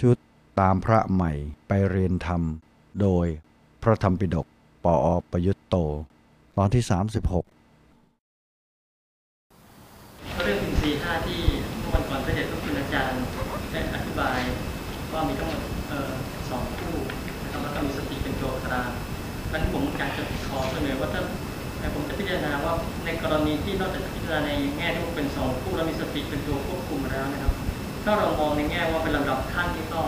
ชุดตามพระใหม่ไปเรียนธรรม โดยพระธรรมปิฎกปออประยุตโต ตอนที่ 36 เรื่องถึงสี่ห้าที่เมื่อวันก่อนพระเดชพระคุณอาจารย์ได้อธิบายว่ามีทั้งหมดสองคู่นะครับแล้วก็มีสติเป็นตัวกลางนั้นผมอยากจะขอเสนอว่าถ้าผมจะพิจารณาว่าในกรณีที่นอกจากพิจารณาในแง่ที่เป็นสองคู่แล้วมีสติเป็นตัวควบคุมแล้วนะครับ ถ้าเรามองในแง่ว่าเป็นลำดับขั้นที่ก็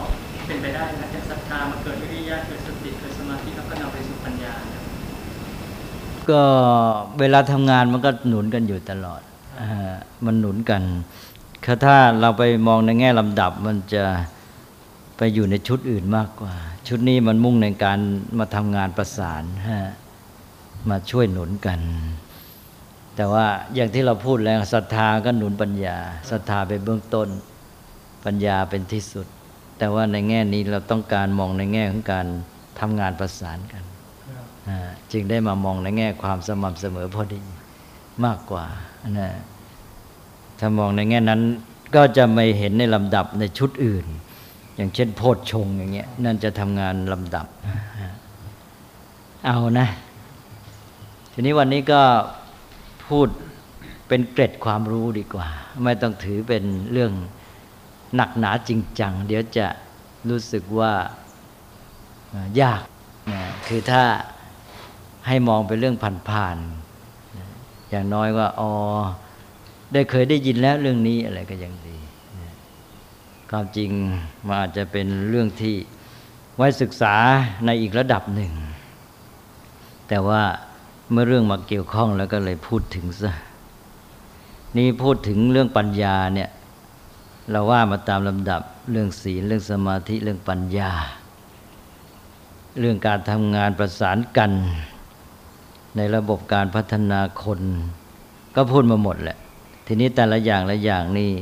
เป็นไปได้นะจากศรัทธามาเกิดวิริยะเกิดสติเกิดสมาธิแล้วก็นำไปสู่ปัญญา ก็เวลาทำงานมันก็หนุนกันอยู่ตลอดอมันหนุนกันคือถ้าเราไปมองในแง่ลำดับมันจะไปอยู่ในชุดอื่นมากกว่า ชุดนี้มันมุ่งในการมาทำงานประสานฮะมาช่วยหนุนกัน แต่ว่าอย่างที่เราพูดแล้วศรัทธาก็หนุนปัญญาศรัทธาเป็นเบื้องต้น ปัญญาเป็นที่สุด แต่ว่าในแง่นี้เราต้องการมองในแง่ของการทำงานประสานกันอ่าจึงได้มามองในแง่ความสม่ำเสมอพอดีมากกว่านะถ้ามองในแง่นั้นก็จะไม่เห็นในลำดับในชุดอื่น อย่างเช่น โพชฌงค์อย่างเงี้ยนั่นจะทำงานลำดับ เอานะ ทีนี้วันนี้ก็พูดเป็นเกร็ดความรู้ดีกว่า ไม่ต้องถือเป็นเรื่อง หนักหนาจริงจัง เดี๋ยวจะรู้สึกว่ายากนะคือถ้าให้มองเป็นเรื่องผ่านๆนอย่างน้อยว่าอ๋อได้เคยได้ยินแล้วเรื่องนี้อะไรก็ยังดีความจริงมันอาจจะเป็นเรื่องที่ไว้ศึกษาในอีกระดับหนึ่ง แต่ว่าเมื่อเรื่องมาเกี่ยวข้องแล้วก็เลยพูดถึงซะนี่พูดถึงเรื่องปัญญาเนี่ย เราว่ามาตามลำดับเรื่องศีลเรื่องสมาธิเรื่องปัญญา เรื่องการทำงานประสานกัน ในระบบการพัฒนาคน ก็พูดมาหมดแหละ ทีนี้แต่ละอย่างละอย่างนี่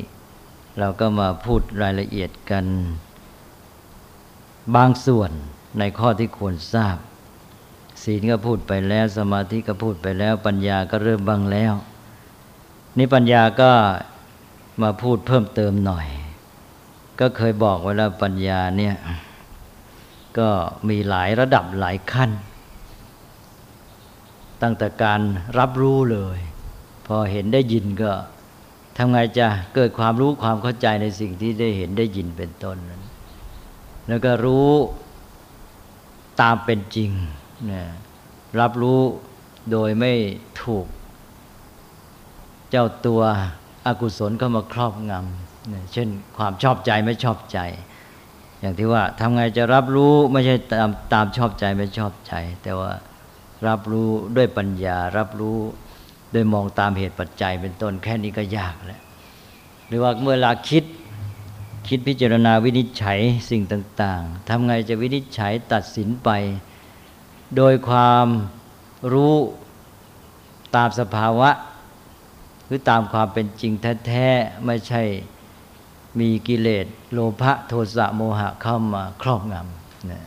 เราก็มาพูดรายละเอียดกัน บางส่วนในข้อที่ควรทราบ ศีลก็พูดไปแล้วสมาธิก็พูดไปแล้ว ปัญญาก็เริ่มบ้างแล้ว นี่ปัญญาก็ มาพูดเพิ่มเติมหน่อย ก็เคยบอกไว้แล้วปัญญาเนี่ยก็มีหลายระดับหลายขั้น ตั้งแต่การรับรู้เลย พอเห็นได้ยินก็ทำไงจะเกิดความรู้ความเข้าใจในสิ่งที่ได้เห็นได้ยินเป็นต้นนั้นแล้วก็รู้ตามเป็นจริงนะรับรู้โดยไม่ถูก เจ้าตัว อกุศลเข้ามาครอบงำเช่นความชอบใจไม่ชอบใจ อย่างที่ว่าทำไงจะรับรู้ไม่ใช่ตามตามชอบใจไม่ชอบใจ แต่ว่ารับรู้ด้วยปัญญา รับรู้โดยมองตามเหตุปัจจัยเป็นต้นแค่นี้ก็ยากแล้วหรือว่าเมื่อเวลาคิดคิดพิจารณาวินิจฉัยสิ่งต่าง ๆทำไงจะวินิจฉัยตัดสินไป โดยความรู้ตามสภาวะ หรือตามความเป็นจริงแท้ๆไม่ใช่มีกิเลสโลภะโทสะโมหะเข้ามาครอบงำนะ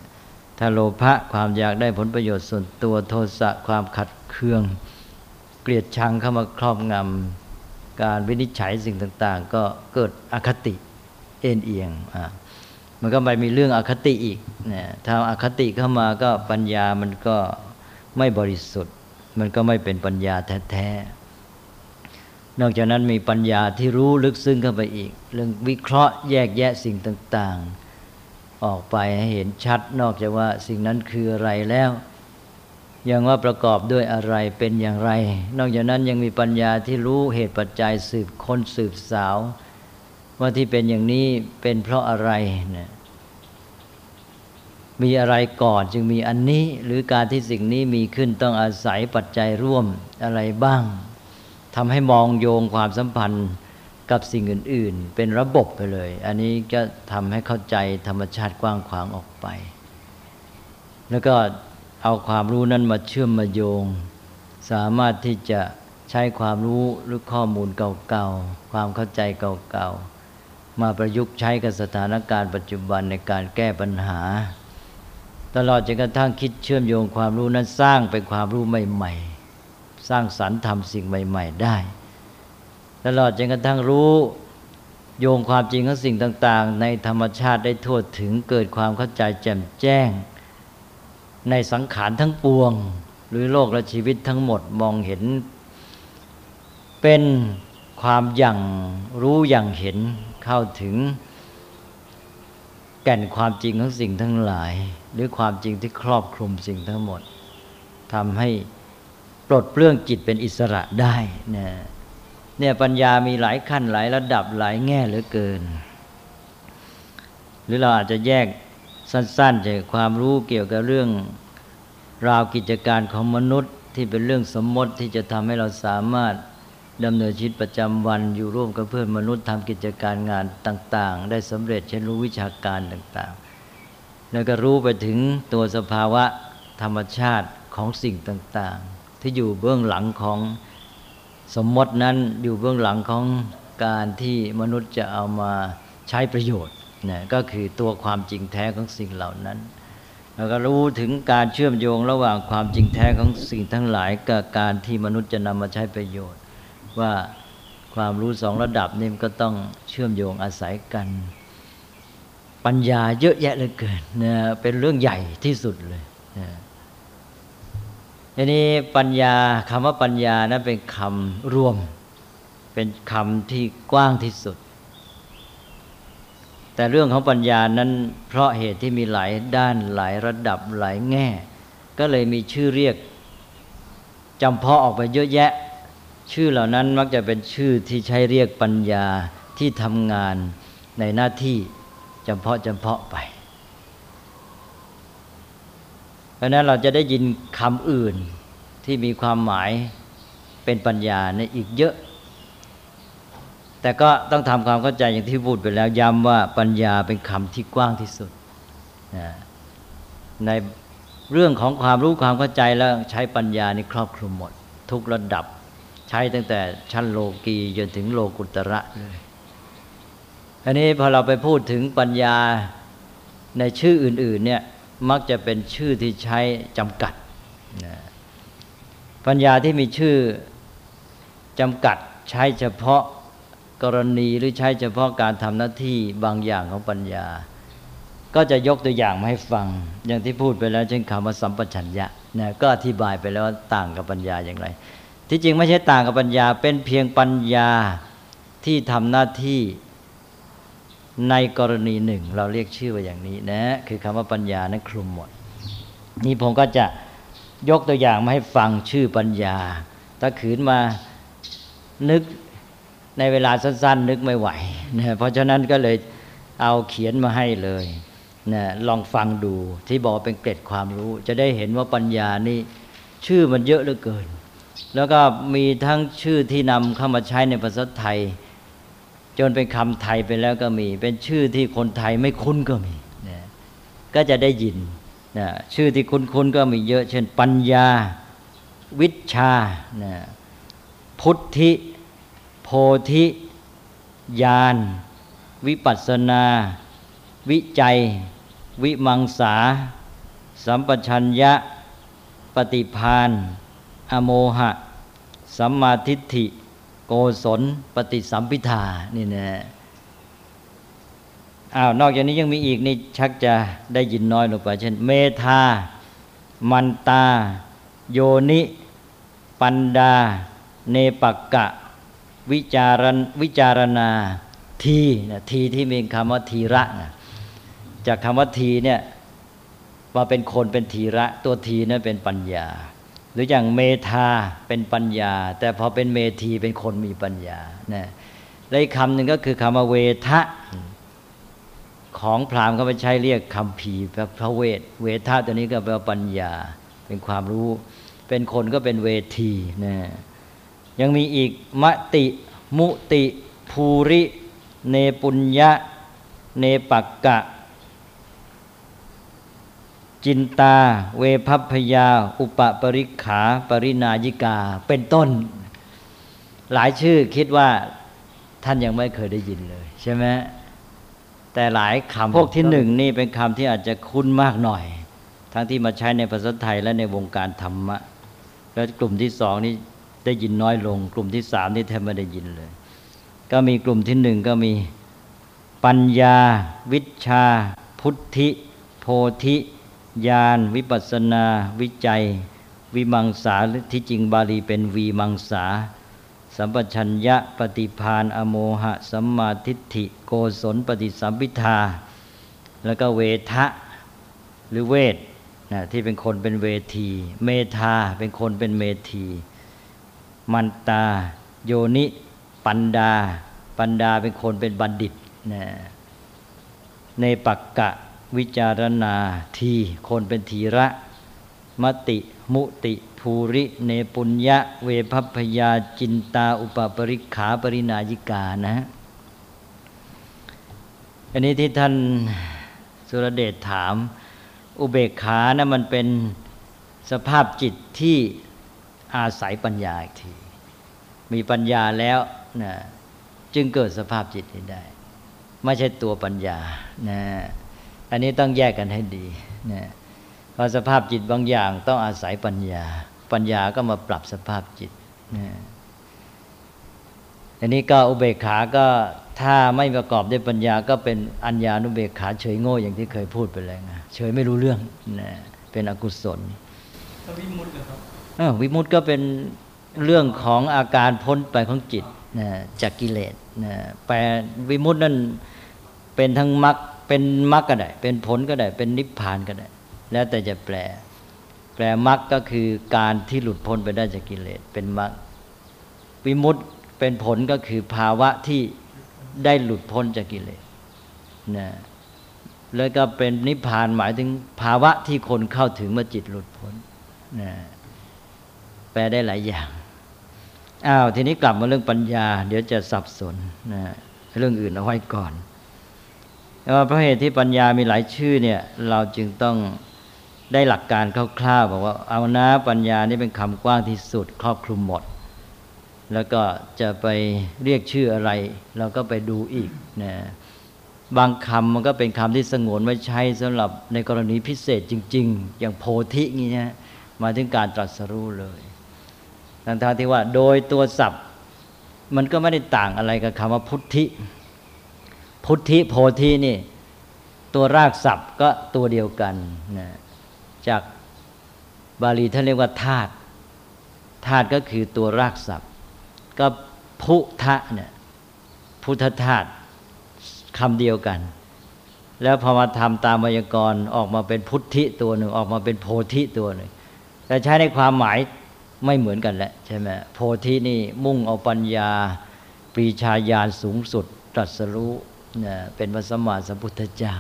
ถ้าโลภะความอยากได้ผลประโยชน์ส่วนตัวโทสะความขัดเคือง เกลียดชังเข้ามาครอบงำการวินิจฉัยสิ่งต่าง ๆ ก็เกิดอคติเอ็นเอียงอะมันก็ไปมีเรื่องอคติอีกนะถ้าอคติเข้ามาก็ปัญญามันก็ไม่บริสุทธิ์ มันก็ไม่เป็นปัญญาแท้ๆ นอกจากนั้นมีปัญญาที่รู้ลึกซึ้งเข้าไปอีก เรื่องวิเคราะห์แยกแยะสิ่งต่าง ๆ ออกไปให้เห็นชัด นอกจากว่าสิ่งนั้นคืออะไรแล้ว ยังว่าประกอบด้วยอะไรเป็นอย่างไร นอกจากนั้นยังมีปัญญาที่รู้เหตุปัจจัยสืบค้นสืบสาว ว่าที่เป็นอย่างนี้เป็นเพราะอะไรนะมีอะไรก่อนจึงมีอันนี้ หรือการที่สิ่งนี้มีขึ้นต้องอาศัยปัจจัยร่วมอะไรบ้าง ทำให้มองโยงความสัมพันธ์กับสิ่งอื่น ๆ เป็นระบบไปเลย อันนี้จะทำให้เข้าใจธรรมชาติกว้างขวางออกไป แล้วก็เอาความรู้นั้นมาเชื่อมมาโยง สามารถที่จะใช้ความรู้หรือข้อมูลเก่าๆ ความเข้าใจเก่าๆ มาประยุกต์ใช้กับสถานการณ์ปัจจุบันในการแก้ปัญหา ตลอดจนกระทั่งคิดเชื่อมโยงความรู้นั้นสร้างเป็นความรู้ใหม่ ๆ สร้างสรรค์ทำสิ่งใหม่ ๆ ได้ ตลอดจนกระทั่งรู้โยงความจริงของสิ่งต่าง ๆ ในธรรมชาติได้ทั่วถึงเกิดความเข้าใจแจ่มแจ้ง ในสังขารทั้งปวง หรือโลกและชีวิตทั้งหมดมองเห็น เป็นความอย่างรู้อย่างเห็นเข้าถึง แก่นความจริงของสิ่งทั้งหลาย หรือความจริงที่ครอบคลุมสิ่งทั้งหมดทำให้ ปลดเปลื้องจิตเป็นอิสระได้นะเนี่ยปัญญามีหลายขั้นหลายระดับหลายแง่เหลือเกิน หรือเราอาจจะแยกสั้นๆจากความรู้เกี่ยวกับเรื่องราวกิจการของมนุษย์ที่เป็นเรื่องสมมติที่จะทำให้เราสามารถดำเนินชีวิตประจำวันอยู่ร่วมกับเพื่อนมนุษย์ทำกิจการงานต่าง ๆ ได้สำเร็จเช่นรู้วิชาการต่าง ๆ แล้วก็รู้ไปถึงตัวสภาวะธรรมชาติของสิ่งต่าง ๆ ที่อยู่เบื้องหลังของสมมตินั้นอยู่เบื้องหลังของการที่มนุษย์จะเอามาใช้ประโยชน์นะก็คือตัวความจริงแท้ของสิ่งเหล่านั้นแล้วก็รู้ถึงการเชื่อมโยงระหว่างความจริงแท้ของสิ่งทั้งหลายกับการที่มนุษย์จะนำมาใช้ประโยชน์ ว่าความรู้สองระดับนี่มันก็ต้องเชื่อมโยงอาศัยกัน ปัญญาเยอะแยะเลยเกินนะเป็นเรื่องใหญ่ที่สุดเลยนะ ทีนี้ปัญญาคำว่าปัญญานั้นเป็นคำรวม เป็นคำที่กว้างที่สุด แต่เรื่องของปัญญานั้น เพราะเหตุที่มีหลายด้านหลายระดับหลายแง่ ก็เลยมีชื่อเรียกจำเพาะออกไปเยอะแยะ ชื่อเหล่านั้นมักจะเป็นชื่อที่ใช้เรียกปัญญาที่ทำงานในหน้าที่จำเพาะจำเพาะไป เพราะนั้นเราจะได้ยินคำอื่นที่มีความหมายเป็นปัญญาในอีกเยอะ แต่ก็ต้องทำความเข้าใจอย่างที่พูดไปแล้วย้ำว่าปัญญาเป็นคำที่กว้างที่สุด ในเรื่องของความรู้ความเข้าใจแล้วใช้ปัญญาในครอบคลุมหมด ทุกระดับใช้ตั้งแต่ชั้นโลกีจนถึงโลกุตระเลยอันนี้พอเราไปพูดถึงปัญญาในชื่ออื่น ๆ เนี่ย มักจะเป็นชื่อที่ใช้จำกัดนะปัญญาที่มีชื่อจำกัดใช้เฉพาะกรณีหรือใช้เฉพาะการทำหน้าที่บางอย่างของปัญญา ก็จะยกตัวอย่างมาให้ฟัง อย่างที่พูดไปแล้วเช่นคำว่าสัมปชัญญะนะก็อธิบายไปแล้วว่าต่างกับปัญญาอย่างไร ที่จริงไม่ใช่ต่างกับปัญญา เป็นเพียงปัญญาที่ทำหน้าที่ ในกรณีหนึ่ง เราเรียกชื่อว่าอย่างนี้นะ คือคำว่าปัญญานั้นคลุมหมด นี่ผมก็จะยกตัวอย่างมาให้ฟังชื่อปัญญา ถ้าขืนมานึกในเวลาสั้น ๆ นึกไม่ไหวนะเพราะฉะนั้นก็เลยเอาเขียนมาให้เลยนะลองฟังดูที่บอกเป็นเกร็ดความรู้ จะได้เห็นว่าปัญญานี่ชื่อมันเยอะเหลือเกิน แล้วก็มีทั้งชื่อที่นำเข้ามาใช้ในภาษาไทย จนเป็นคำไทยไปแล้วก็มี เป็นชื่อที่คนไทยไม่คุ้นก็มีนะก็จะได้ยินนะชื่อที่คุ้นๆก็มีเยอะ เช่น ปัญญา วิชานะพุทธิ โพธิญาณวิปัสนา วิจัย วิมังสา สัมปชัญญะ ปฏิพาน อโมหะ สัมมาทิฏฐิ โกศลปฏิสัมพิธานี่นะอ้าวนอกจากนี้ยังมีอีกนี่ชักจะได้ยินน้อยลงไปเช่น เมธา มันตา โยนิ ปันดา เนปักกะ วิจารณวิจารณาทีนะทีที่มีคำว่าทีระนะจากคำว่าทีเนี่ยมาเป็นคนเป็นทีระ ตัวทีนั้นเป็นปัญญา รืออย่างเมธาเป็นปัญญา แต่พอเป็นเมธีเป็นคนมีปัญญานะและอีกคำหนึ่งก็คือคำว่าเวทะของพราหมณ์เขาไปใช้เรียกคำผีพระเวท เวทะตัวนี้ก็แปลว่าปัญญา เป็นความรู้ เป็นคนก็เป็นเวทีนะยังมีอีกมติ มุติ ภูริ เนปุญญะ เนปักกะ จินตา เวพัพยา อุปปริขาปรินายิกา เป็นต้น หลายชื่อคิดว่าท่านยังไม่เคยได้ยินเลยใช่ไหมแต่หลายคำพวกที่หนึ่งนี่เป็นคำที่อาจจะคุ้นมากหน่อย ทั้งที่มาใช้ในภาษาไทยและในวงการธรรมะ แล้วกลุ่มที่สองนี่ได้ยินน้อยลง กลุ่มที่สามนี่แทบไม่ได้ยินเลย ก็มีกลุ่มที่หนึ่งก็มีปัญญา วิชา พุทธิ โพธิ ญาณวิปัสนา วิจัย วิมังสาที่จริงบาลีเป็นวีมังสา สัมปชัญญะปฏิพานอโมหะ สัมมาทิฏฐิโกศลปฏิสัมพิทา แล้วก็เวทะหรือเวทนะที่เป็นคนเป็นเวที เมธาเป็นคนเป็นเมธี มันตา โยนิ ปันดา ปันดาเป็นคนเป็นบัณฑิตนะในปักกะ วิจารณาที คนเป็นทีระ มติ มุติ ภูริ เนปุญญะ เวพัพยาจินตา อุปปริขาปรินายิกานะอันนี้ที่ท่านสุรเดชถาม อุเบกขานะมันเป็นสภาพจิตที่อาศัยปัญญาอีกที มีปัญญาแล้วนะจึงเกิดสภาพจิตนี้ได้ ไม่ใช่ตัวปัญญานะ อันนี้ต้องแยกกันให้ดีนะเพราะสภาพจิตบางอย่างต้องอาศัยปัญญา ปัญญาก็มาปรับสภาพจิตนะอันนี้ก็อุเบกขาก็ถ้าไม่ประกอบด้วยปัญญาก็เป็นอัญญานุเบกขาเฉยโง่อย่างที่เคยพูดไปแล้วนะเฉยไม่รู้เรื่องนะเป็นอกุศลวิมุตติเหรอครับเออวิมุตติก็เป็นเรื่องของอาการพ้นไปของจิตนะจากกิเลสนะแปลวิมุตตินั่นเป็นทั้งมรรค เป็นมรรคก็ได้ เป็นผลก็ได้ เป็นนิพพานก็ได้ แล้วแต่จะแปล แปลมรรคก็คือการที่หลุดพ้นไปได้จากกิเลสเป็นมรรควิมุตติเป็นผลก็คือภาวะที่ได้หลุดพ้นจากกิเลสนะแล้วก็เป็นนิพพานหมายถึงภาวะที่คนเข้าถึงเมื่อจิตหลุดพ้นนะแปลได้หลายอย่างอ้าวทีนี้กลับมาเรื่องปัญญา เดี๋ยวจะสับสนนะเรื่องอื่นเอาไว้ก่อน แต่ว่าเพราะเหตุที่ปัญญามีหลายชื่อเนี่ยเราจึงต้องได้หลักการคร่าวๆบอกว่าเอานะปัญญานี่เป็นคำกว้างที่สุดครอบคลุมหมด แล้วก็จะไปเรียกชื่ออะไร เราก็ไปดูอีกนะบางคำมันก็เป็นคำที่สงวนไว้ใช้สำหรับในกรณีพิเศษจริง ๆ อย่างโพธิงี้นะมาถึงการตรัสรู้เลยทั้งๆที่ว่าโดยตัวศัพท์ มันก็ไม่ได้ต่างอะไรกับคำว่าพุทธิ พุทธิโพธินี่ ตัวรากศัพท์ก็ตัวเดียวกันนะจากบาลีท่านเรียกว่าธาตุธาตุก็คือตัวรากศัพท์ ก็พุทธะเนี่ยพุทธธาตุคำเดียวกัน แล้วพอมาทำตามไวยากรณ์ออกมาเป็นพุทธิตัวหนึ่งออกมาเป็นโพธิตัวหนึ่งแต่ใช้ในความหมายไม่เหมือนกันแหละใช่ไหมโพธินี่มุ่งเอาปัญญา ปรีชาญาณสูงสุดตรัสรู้ เป็นพระสมมาสัมพุทธเจ้า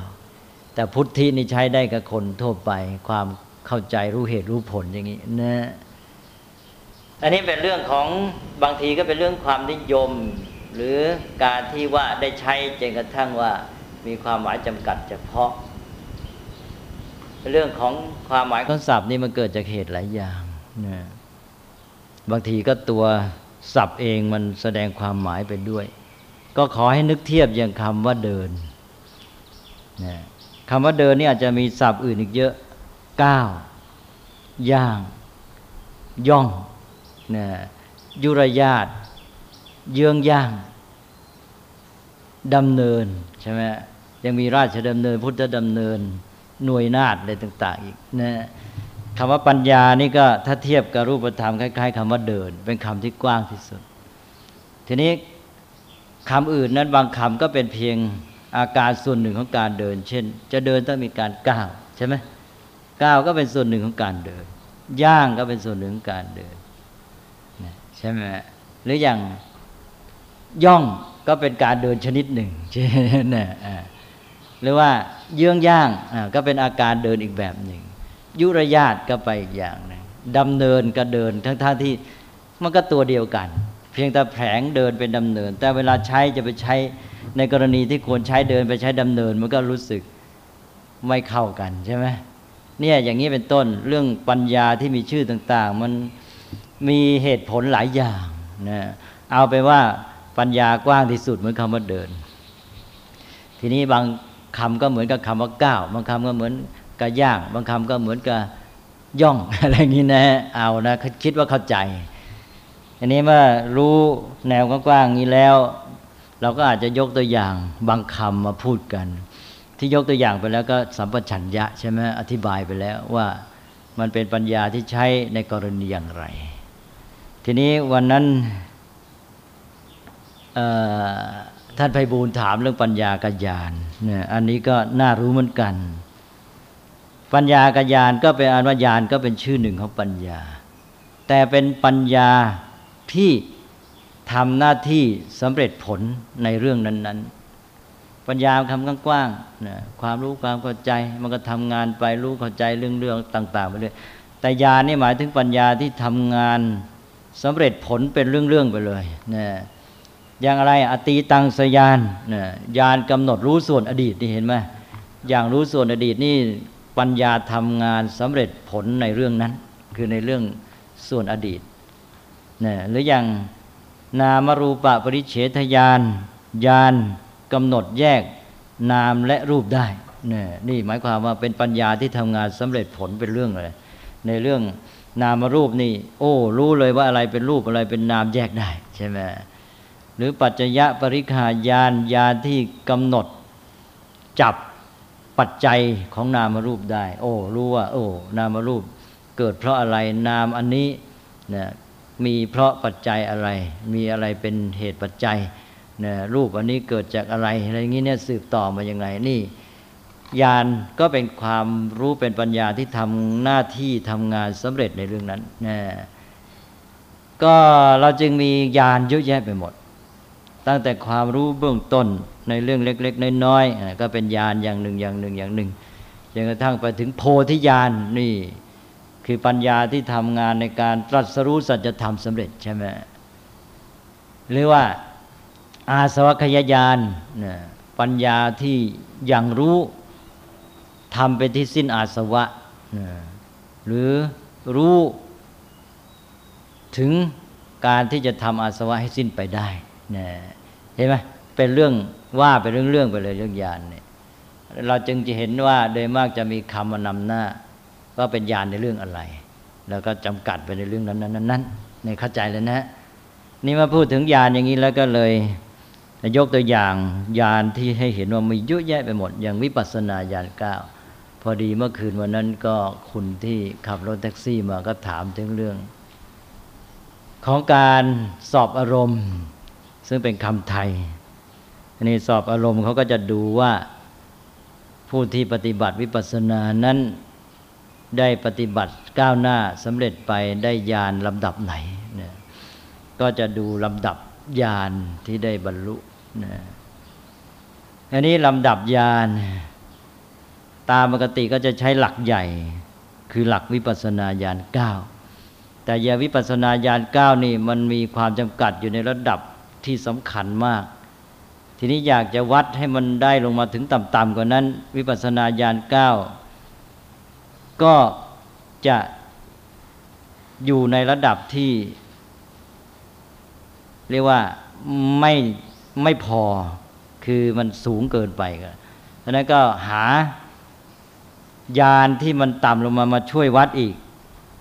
แต่พุทธินี่ใช้ได้กับคนทั่วไป ความเข้าใจรู้เหตุรู้ผลอย่างนี้นะอันนี้เป็นเรื่องของบางทีก็เป็นเรื่องความนิยม หรือการที่ว่าได้ใช้จนกระทั่งว่ามีความหมายจำกัดเฉพาะ เรื่องของความหมายของศัพท์นี่มันเกิดจากเหตุหลายอย่างนะบางทีก็ตัวศัพท์เองมันแสดงความหมายไปด้วย ก็ขอให้นึกเทียบอย่างคำว่าเดินนะคำว่าเดินนี่อาจจะมีศัพท์อื่นอีกเยอะก้าวย่าง ย่องนะยุรยาตเยื้องย่างดำเนินใช่ไหมยังมีราชดำเนิน พุทธดำเนิน หน่วยนาฏอะไรต่าง ๆ อีกนะคำว่าปัญญานี่ก็ถ้าเทียบกับรูปธรรมคล้ายๆคำว่าเดิน เป็นคำที่กว้างที่สุด ทีนี้ คำอื่นนั้นบางคำก็เป็นเพียงอาการส่วนหนึ่งของการเดิน เช่น จะเดินต้องมีการก้าวใช่ไหมก้าวก็เป็นส่วนหนึ่งของการเดิน ย่างก็เป็นส่วนหนึ่งของการเดินใช่ไหมหรืออย่างย่องก็เป็นการเดินชนิดหนึ่งใช่ไหมหรือว่าเยื่องย่างก็เป็นอาการเดินอีกแบบหนึ่ง ยุรยาตก็ไปอีกอย่างหนึ่งดำเนินก็เดินทั้งท่าที่มันก็ตัวเดียวกัน พียงแต่แผงเดินเป็นดำเนิน แต่เวลาใช้จะไปใช้ในกรณีที่ควรใช้เดินไปใช้ดำเนิน มันก็รู้สึกไม่เข้ากันใช่ไหมเนี่ยอย่างนี้เป็นต้นเรื่องปัญญาที่มีชื่อต่างๆ มันมีเหตุผลหลายอย่างนะเอาไปว่าปัญญากว้างที่สุดเหมือนคำว่าเดิน ทีนี้บางคำก็เหมือนกับคำว่าก้าวบางคำก็เหมือนกับย่าง บางคำก็เหมือนกับย่องอะไรอย่างนี้นะเอานะคิดว่าเข้าใจ อันนี้เมื่อรู้แนวกว้างๆนี้แล้ว เราก็อาจจะยกตัวอย่างบางคำมาพูดกัน ที่ยกตัวอย่างไปแล้วก็สัมปชัญญะใช่ไหมอธิบายไปแล้วว่ามันเป็นปัญญาที่ใช้ในกรณีอย่างไร ทีนี้วันนั้นท่านไพบูลถามเรื่องปัญญากัญญาณเนี่ยอันนี้ก็น่ารู้เหมือนกัน ปัญญากัญญาณก็เป็นอันว่าญาณก็เป็นชื่อหนึ่งของปัญญา แต่เป็นปัญญา ที่ทำหน้าที่สำเร็จผลในเรื่องนั้น ๆ ปัญญาคำกว้างๆนะความรู้ความเข้าใจ มันก็ทำงานไปรู้เข้าใจเรื่องเรื่องต่างๆไปเลยแต่ญาณนี่หมายถึงปัญญาที่ทำงานสำเร็จผลเป็นเรื่องๆไปเลยนะอย่างอะไรอตีตังสยานนะยานกำหนดรู้ส่วนอดีตนี่เห็นไหมอย่างรู้ส่วนอดีตนี่ปัญญาทำงานสำเร็จผลในเรื่องนั้น คือในเรื่องส่วนอดีต นะหรืออย่างนามรูปะปริเฉทยานยานกำหนดแยกนามและรูปได้นี่นี่หมายความว่าเป็นปัญญาที่ทำงานสำเร็จผลเป็นเรื่องเลย ในเรื่องนามรูปนี่ โอ้ รู้เลยว่าอะไรเป็นรูปอะไรเป็นนามแยกได้ใช่ไหมหรือปัจจยะปริคายานยานที่กำหนดจับปัจจัยของนามรูปได้ โอ้ รู้ว่า โอ้ นามรูปเกิดเพราะอะไรนามอันนี้นะ มีเพราะปัจจัยอะไร มีอะไรเป็นเหตุปัจจัยนะรูปอันนี้เกิดจากอะไรอะไรอย่างนี้เนี่ยสืบต่อมาอย่างไรนี่ญาณก็เป็นความรู้เป็นปัญญาที่ทำหน้าที่ทำงานสำเร็จในเรื่องนั้นนะก็เราจึงมีญาณเยอะแยะไปหมด ตั้งแต่ความรู้เบื้องต้นในเรื่องเล็ก ๆ น้อยๆก็เป็นญาณอย่างหนึ่งอย่างหนึ่งอย่างหนึ่งจนกระทั่งไปถึงโพธิญาณนี่ คือปัญญาที่ทำงานในการตรัสรู้สัจธรรมสำเร็จใช่ไหมหรือว่าอาสวัคยญาณปัญญาที่ยังรู้ทำเป็นที่สิ้นอาสวะ หรือรู้ถึงการที่จะทำอาสวะให้สิ้นไปได้เห็นไหมเป็นเรื่องว่าเป็นเรื่องๆไปเลยเรื่องญาณเนี่ยเราจึงจะเห็นว่าโดยมากจะมีคำมานำหน้า ว่าเป็นญาณในเรื่องอะไร แล้วก็จำกัดไปในเรื่องนั้นนั้นนั้นในเข้าใจเลยนะนี่มาพูดถึงญาณอย่างนี้แล้วก็เลยยกตัวอย่างญาณที่ให้เห็นว่ามีเยอะแยะไปหมด อย่างวิปัสสนาญาณเก้าพอดีเมื่อคืนวันนั้นก็คุณที่ขับรถแท็กซี่มาก็ถามถึงเรื่อง ของการสอบอารมณ์ ซึ่งเป็นคำไทยอันนี้สอบอารมณ์เขาก็จะดูว่าผู้ที่ปฏิบัติวิปัสสนานั้น ได้ปฏิบัติก้าวหน้าสำเร็จไปได้ญาณลำดับไหนเนี่ยก็จะดูลำดับญาณที่ได้บรรลุนะอันนี้ลำดับญาณตามปกติก็จะใช้หลักใหญ่ คือหลักวิปัสนาญาณเก้าแต่ยาวิปัสนาญาณเก้านี่มันมีความจำกัดอยู่ในระดับที่สำคัญมาก ทีนี้อยากจะวัดให้มันได้ลงมาถึงต่ำๆกว่านั้น วิปัสนาญาณเก้า ก็จะอยู่ในระดับที่ เรียกว่าไม่ไม่พอคือมันสูงเกินไปก็ดังนั้นก็หายานที่มันต่ำลงมามาช่วยวัดอีก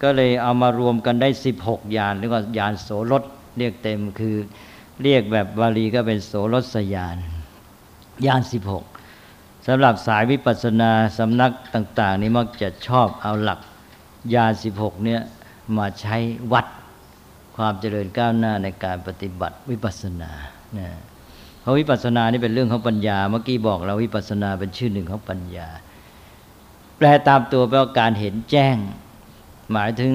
ก็เลยเอามารวมกันได้สิบหกยานหรือว่ายานโสรถเรียกเต็มคือเรียกแบบบาลีก็เป็นโสรสยานยานสิบหก สำหรับสายวิปัสสนาสำนักต่าง ๆ นี้มักจะชอบเอาหลักยาสิบหกเนี่ยมาใช้วัดความเจริญก้าวหน้าในการปฏิบัติวิปัสสนานะเพราะวิปัสสนานี่เป็นเรื่องของปัญญา เมื่อกี้บอกเราวิปัสสนาเป็นชื่อหนึ่งของปัญญา แปลตามตัวแปลว่าการเห็นแจ้ง หมายถึง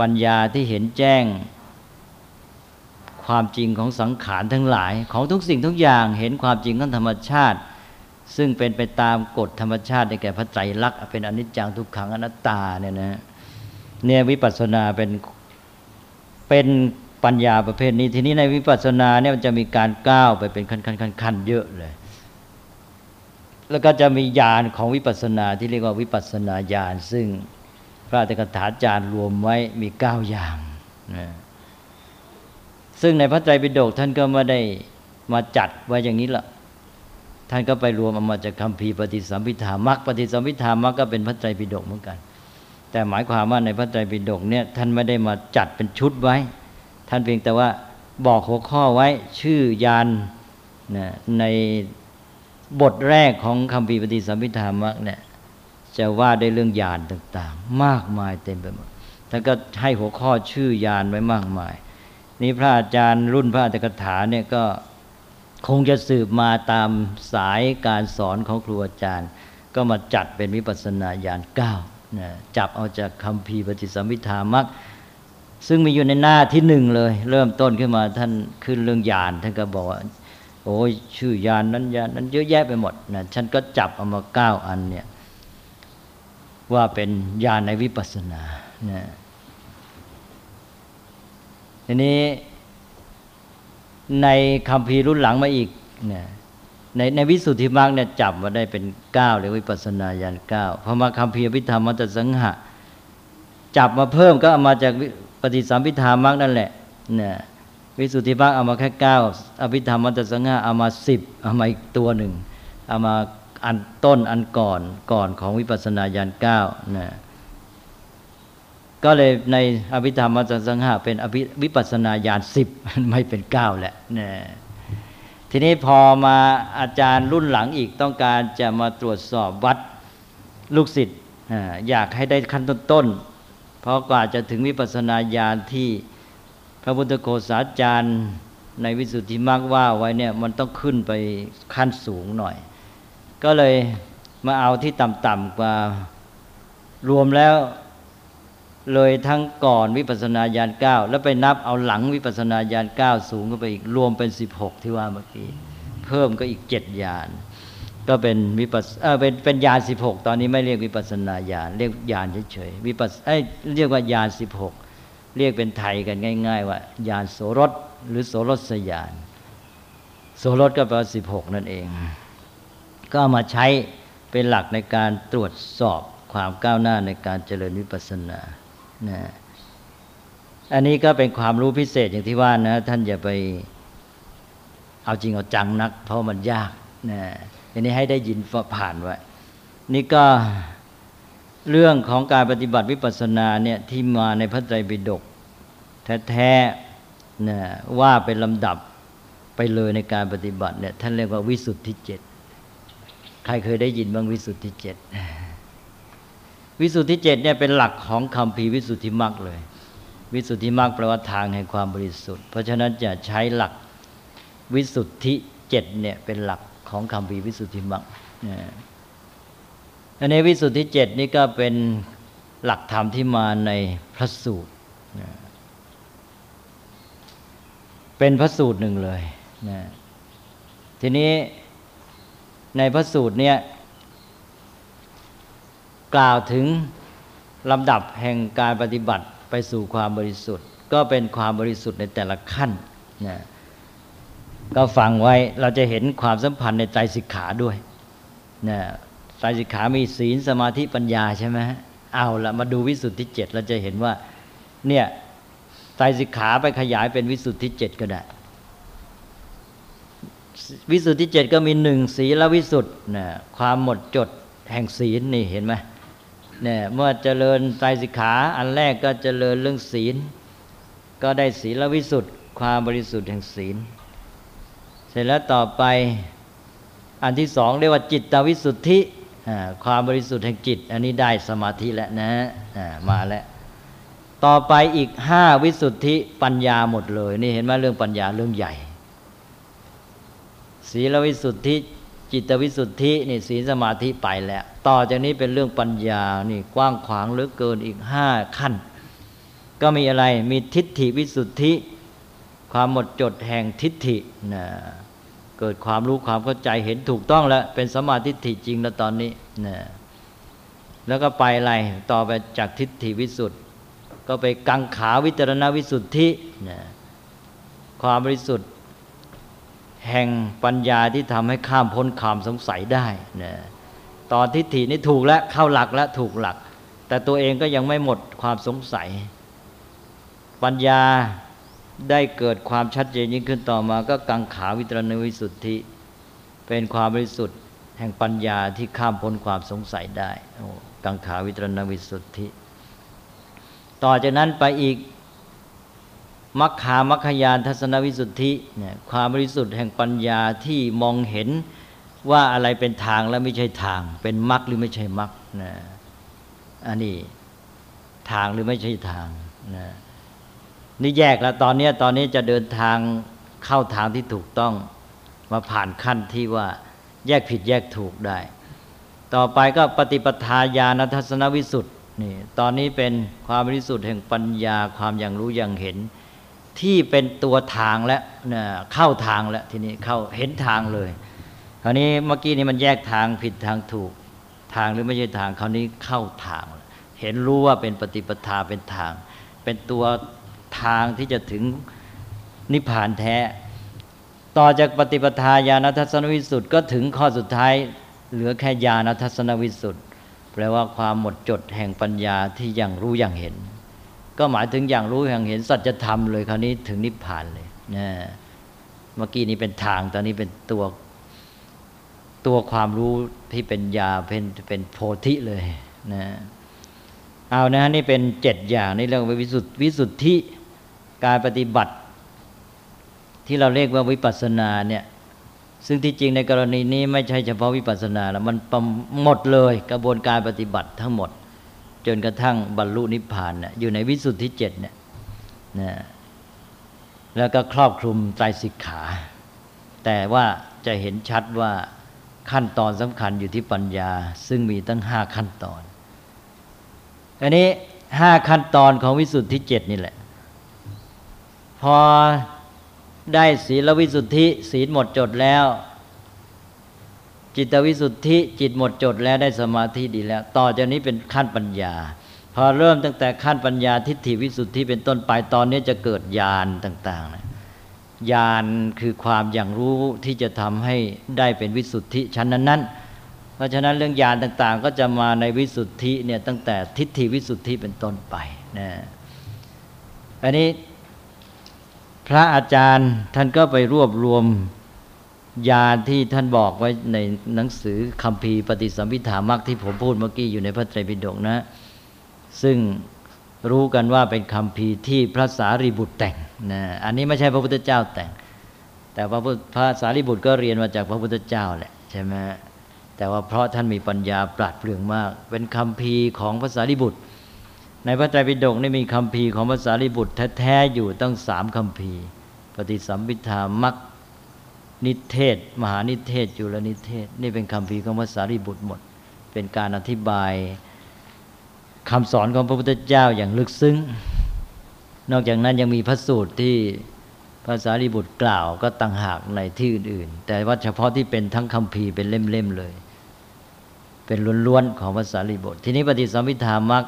ปัญญาที่เห็นแจ้ง ความจริงของสังขารทั้งหลาย ของทุกสิ่งทุกอย่างเห็นความจริงของธรรมชาติ ซึ่งเป็นไปตามกฎธรรมชาติในแก่พระไตรลักษณ์เป็นอนิจจังทุกขังอนัตตาเนี่ยนะเนี่ยวิปัสสนาเป็นเป็นปัญญาประเภทนี้ ทีนี้ในวิปัสสนาเนี่ยมันจะมีการก้าวไปเป็นขั้นขั้นขั้นขั้นเยอะเลย แล้วก็จะมีญาณของวิปัสสนาที่เรียกว่าวิปัสสนาญาณซึ่งพระอัตถกถาจารย์รวมไว้มีเก้าอย่างนะซึ่งในพระไตรปิฎกท่านก็ไม่ได้มาจัดไว้อย่างนี้ละ ท่านก็ไปรวมเอามาจากคำพีปฏิสัมพิธามักปฏิสัมพิธามักก็เป็นพระไตรปิฎกเหมือนกัน แต่หมายความว่าในพระไตรปิฎกเนี่ยท่านไม่ได้มาจัดเป็นชุดไว้ ท่านเพียงแต่ว่าบอกหัวข้อไว้ชื่อยานนะในบทแรกของคำพีปฏิสัมพิธามักเนี่ยจะว่าได้เรื่องญาณต่างๆ มากมายเต็มไปหมดแล้วก็ให้หัวข้อชื่อญาณไว้มากมาย นี่พระอาจารย์รุ่นพระอัตถกถาเนี่ยก็ คงจะสืบมาตามสายการสอนของครูอาจารย์ ก็มาจัดเป็นวิปัสสนาญาณเก้านะจับเอาจากคำพีปฏิสัมพิธามักซึ่งมีอยู่ในหน้าที่หนึ่งเลย เริ่มต้นขึ้นมาท่านขึ้นเรื่องญาณท่านก็บอกว่าโอ้ยชื่อยานนั้นยานนั้นเยอะแยะไปหมดนะฉันก็จับเอามาเก้าอันเนี่ยว่าเป็นญาณในวิปัสสนานะทีนี้ ในคำพีรุ่นหลังมาอีกนะในในวิสุทธิมรรคเนี่ยจับมาได้เป็นเก้าเลยวิปัสนาญาณเก้าพอมาคำพีพิธรรมมัตสังหะ จับมาเพิ่มก็เอามาจากปฏิสัมพิธามรรคนั่นแหละเนี่ยวิสุทธิภาคเอามาแค่เก้าอภิธรรมมัตสังฆะเอามาสิบเอามาอีกตัวหนึ่งเอามาอันต้นอันก่อนก่อนของวิปัสสนาญาณเก้านะ ก็เลยในอภิธรรมมัตสังฆะเป็นอภิวิปัสนาญาณสิบไม่เป็นเก้าแหละนะทีนี้พอมาอาจารย์รุ่นหลังอีกต้องการจะมาตรวจสอบวัดลูกศิษย์อยากให้ได้ขั้นต้นๆเพราะกว่าจะถึงวิปัสสนาญาณที่พระพุทธโฆษาจารย์ในวิสุทธิมรรคว่าไว้เนี่ยมันต้องขึ้นไปขั้นสูงหน่อย ก็เลยมาเอาที่ต่ำๆกว่ารวมแล้ว เลยทั้งก่อนวิปัสนาญาณเก้าแล้วไปนับเอาหลังวิปัสนาญาณเก้าสูงก็ไปอีกรวมเป็นสิบหกที่ว่าเมื่อกี้เพิ่มก็อีกเจ็ดญาณก็เป็นวิปัสเออเป็นเป็นญาณสิบหกตอนนี้ไม่เรียกวิปัสนาญาณเรียกญาณเฉยๆวิปัสเอ้ยเรียกว่าญาณสิบหกเรียกเป็นไทยกันง่าย ๆ ว่าญาณโสรถหรือโสรสญาณโสรถก็แปลว่าสิบหกนั่นเอง ก็มาใช้เป็นหลักในการตรวจสอบความก้าวหน้าในการเจริญวิปัสสนา นะอันนี้ก็เป็นความรู้พิเศษอย่างที่ว่านะ ท่านอย่าไปเอาจริงเอาจังนัก เพราะมันยากนะอันนี้ให้ได้ยินผ่านไว้นี่ก็เรื่องของการปฏิบัติวิปัสสนาเนี่ยที่มาในพระไตรปิฎกแท้ๆนะว่าเป็นลำดับไปเลยในการปฏิบัติเนี่ยท่านเรียกว่าวิสุทธิเจ็ดใครเคยได้ยินบ้างวิสุทธิเจ็ด วิสุทธิเจ็ดเนี่ยเป็นหลักของคำพีวิสุทธิมรรคเลย วิสุทธิมรรคแปลว่าทางแห่งความบริสุทธิ์ เพราะฉะนั้นจะใช้หลักวิสุทธิเจ็ดเนี่ยเป็นหลักของคำพีวิสุทธิมรรคอันนี้วิสุทธิเจ็ดนี่ก็เป็นหลักธรรมที่มาในพระสูตร เป็นพระสูตรหนึ่งเลยนะทีนี้ในพระสูตรเนี่ย กล่าวถึงลำดับแห่งการปฏิบัติไปสู่ความบริสุทธิ์ ก็เป็นความบริสุทธิ์ในแต่ละขั้นนะก็ฟังไว้เราจะเห็นความสัมพันธ์ในใจสิกขาด้วยนะใจสิกขามีศีลสมาธิปัญญาใช่ไหมเอาละมาดูวิสุทธิเจ็ดเราจะเห็นว่าเนี่ยใจสิกขาไปขยายเป็นวิสุทธิเจ็ดก็ได้วิสุทธิเจ็ดก็มีหนึ่งศีลวิสุทธิ์นะความหมดจดแห่งศีลนี่เห็นไหม เนี่ยเมื่อเจริญไตรสิกขาอันแรกก็เจริญเรื่องศีล ก็ได้ศีลวิสุทธิ์ความบริสุทธิ์แห่งศีล เสร็จแล้วต่อไปอันที่สองเรียกว่าจิตตวิสุทธิความบริสุทธิ์แห่งจิต อันนี้ได้สมาธิแล้วนะมาแล้วต่อไปอีกห้าวิสุทธิปัญญาหมดเลย นี่เห็นไหมเรื่องปัญญาเรื่องใหญ่ ศีลวิสุทธิ จิตวิสุทธินี่ศีลสมาธิไปแล้ว ต่อจากนี้เป็นเรื่องปัญญานี่กว้างขวางเหลือเกินอีกห้าขั้น ก็มีอะไรมีทิฏฐิวิสุทธิ ความหมดจดแห่งทิฏฐินะเกิดความรู้ความเข้าใจเห็นถูกต้องแล้ว เป็นสมาธิิจริงแล้วตอนนี้นะแล้วก็ไปอะไรต่อไปจากทิฏฐิวิสุทธิก็ไปกังขาวิจารณวิสุทธินะความบริสุทธิ์ แห่งปัญญาที่ทำให้ข้ามพ้นความสงสัยได้นะตอนทิฏฐินี่ถูกแล้วเข้าหลักแล้วถูกหลัก แต่ตัวเองก็ยังไม่หมดความสงสัย ปัญญาได้เกิดความชัดเจนยิ่งขึ้นต่อมา ก็กังขาวิตรณวิสุทธิ เป็นความบริสุทธิ์แห่งปัญญาที่ข้ามพ้นความสงสัยได้กังขาวิตรณวิสุทธิ ต่อจากนั้นไปอีก มัคคามัคคยานทัศนวิสุทธิเนี่ยความบริสุทธิ์แห่งปัญญาที่มองเห็นว่าอะไรเป็นทางและไม่ใช่ทาง เป็นมรรคหรือไม่ใช่มรรคนะอันนี้ทางหรือไม่ใช่ทางนะนี่แยกแล้วตอนนี้ตอนนี้จะเดินทางเข้าทางที่ถูกต้องมาผ่านขั้นที่ว่าแยกผิดแยกถูกได้ ต่อไปก็ปฏิปทาญาณทัศนวิสุทธินี่ตอนนี้เป็นความบริสุทธิ์แห่งปัญญาความอย่างรู้อย่างเห็น ที่เป็นตัวทางแล้วนะเข้าทางแล้วทีนี้เข้าเห็นทางเลยคราวนี้เมื่อกี้นี้มันแยกทางผิดทางถูกทางหรือไม่ใช่ทางคราวนี้เข้าทาง เห็นรู้ว่าเป็นปฏิปทาเป็นทาง เป็นตัวทางที่จะถึงนิพพานแท้ ต่อจากปฏิปทาญาณทัศนวิสุทธ์ก็ถึงข้อสุดท้ายเหลือแค่ญาณทัศนวิสุทธ์แปลว่าความหมดจดแห่งปัญญาที่ยังรู้อย่างเห็น ก็หมายถึงอย่างรู้อย่างเห็นสัจธรรมเลยคราวนี้ถึงนิพพานเลยนะเมื่อกี้นี้เป็นทางตอนนี้เป็นตัวตัวความรู้ที่เป็นยาเป็นเป็นโพธิเลยนะเอานะนี่เป็นเจ็ดอย่างในเรื่องวิสุทธิวิสุทธิการปฏิบัติ ที่เราเรียกว่าวิปัสสนาเนี่ยซึ่งที่จริงในกรณีนี้ไม่ใช่เฉพาะวิปัสสนาแล้วมันหมดเลยกระบวนการปฏิบัติทั้งหมด จนกระทั่งบรรลุนิพพานเนี่ยอยู่ในวิสุทธิเจ็ดเนี่ยนะแล้วก็ครอบคลุมใจสิกขา แต่ว่าจะเห็นชัดว่าขั้นตอนสำคัญอยู่ที่ปัญญา ซึ่งมีตั้งห้าขั้นตอน อันนี้ห้าขั้นตอนของวิสุทธิเจ็ดนี่แหละ พอได้ศีลวิสุทธิ ศีลหมดจดแล้ว จิตวิสุทธิจิตหมดจดแล้วได้สมาธิดีแล้ว ต่อจากนี้เป็นขั้นปัญญา พอเริ่มตั้งแต่ขั้นปัญญาทิฏฐิวิสุทธิเป็นต้นไปตอนนี้จะเกิดญาณต่างๆนะญาณคือความอย่างรู้ที่จะทำให้ได้เป็นวิสุทธิชั้นนั้นๆ เพราะฉะนั้นเรื่องญาณต่างๆ ก็จะมาในวิสุทธิเนี่ยตั้งแต่ทิฏฐิวิสุทธิเป็นต้นไปนะอันนี้พระอาจารย์ท่านก็ไปรวบรวม ญาที่ท่านบอกไว้ในหนังสือคำพีปฏิสัมพิธามักที่ผมพูดเมื่อกี้อยู่ในพระไตรปิฎกนะ ซึ่งรู้กันว่าเป็นคำพีที่พระสารีบุตรแต่งนะอันนี้ไม่ใช่พระพุทธเจ้าแต่ง แต่พระพระสารีบุตรก็เรียนมาจากพระพุทธเจ้าแหละใช่ไหมแต่ว่าเพราะท่านมีปัญญาปราดเปรื่องมาก เป็นคำพีของพระสารีบุตร ในพระไตรปิฎกนี่มีคำพีของพระสารีบุตรแท้ๆอยู่ตั้งสามคำพีปฏิสัมพิธามัก นิเทศ มหานิเทศ จุลนิเทศ นี่เป็นคำพีของพระสารีบุตรหมด เป็นการอธิบายคำสอนของพระพุทธเจ้าอย่างลึกซึ้ง นอกจากนั้นยังมีพระสูตรที่ภาษาริบุตรกล่าวก็ต่างหากในที่อื่น ๆ แต่ว่าเฉพาะที่เป็นทั้งคำพีเป็นเล่ม ๆ เลย เป็นล้วน ๆ ของภาษาริบุตร ทีนี้ปฏิสัมพิธามัก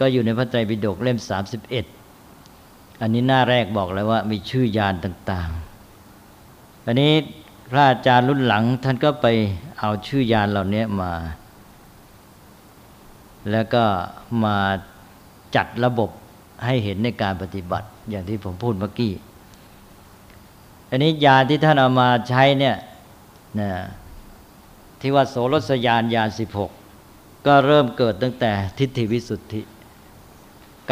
ก็อยู่ในพระไตรปิฎกเล่ม 31 อันนี้หน้าแรกบอกเลยว่ามีชื่อยานต่าง ๆ อันนี้พระอาจารย์รุ่นหลังท่านก็ไปเอาชื่อยานเหล่านี้มา แล้วก็มาจัดระบบให้เห็นในการปฏิบัติ อย่างที่ผมพูดเมื่อกี้ อันนี้ยาที่ท่านเอามาใช้เนี่ยนะที่ว่าโสรสยานยานสิบหกก็เริ่มเกิดตั้งแต่ทิฏฐิวิสุทธิ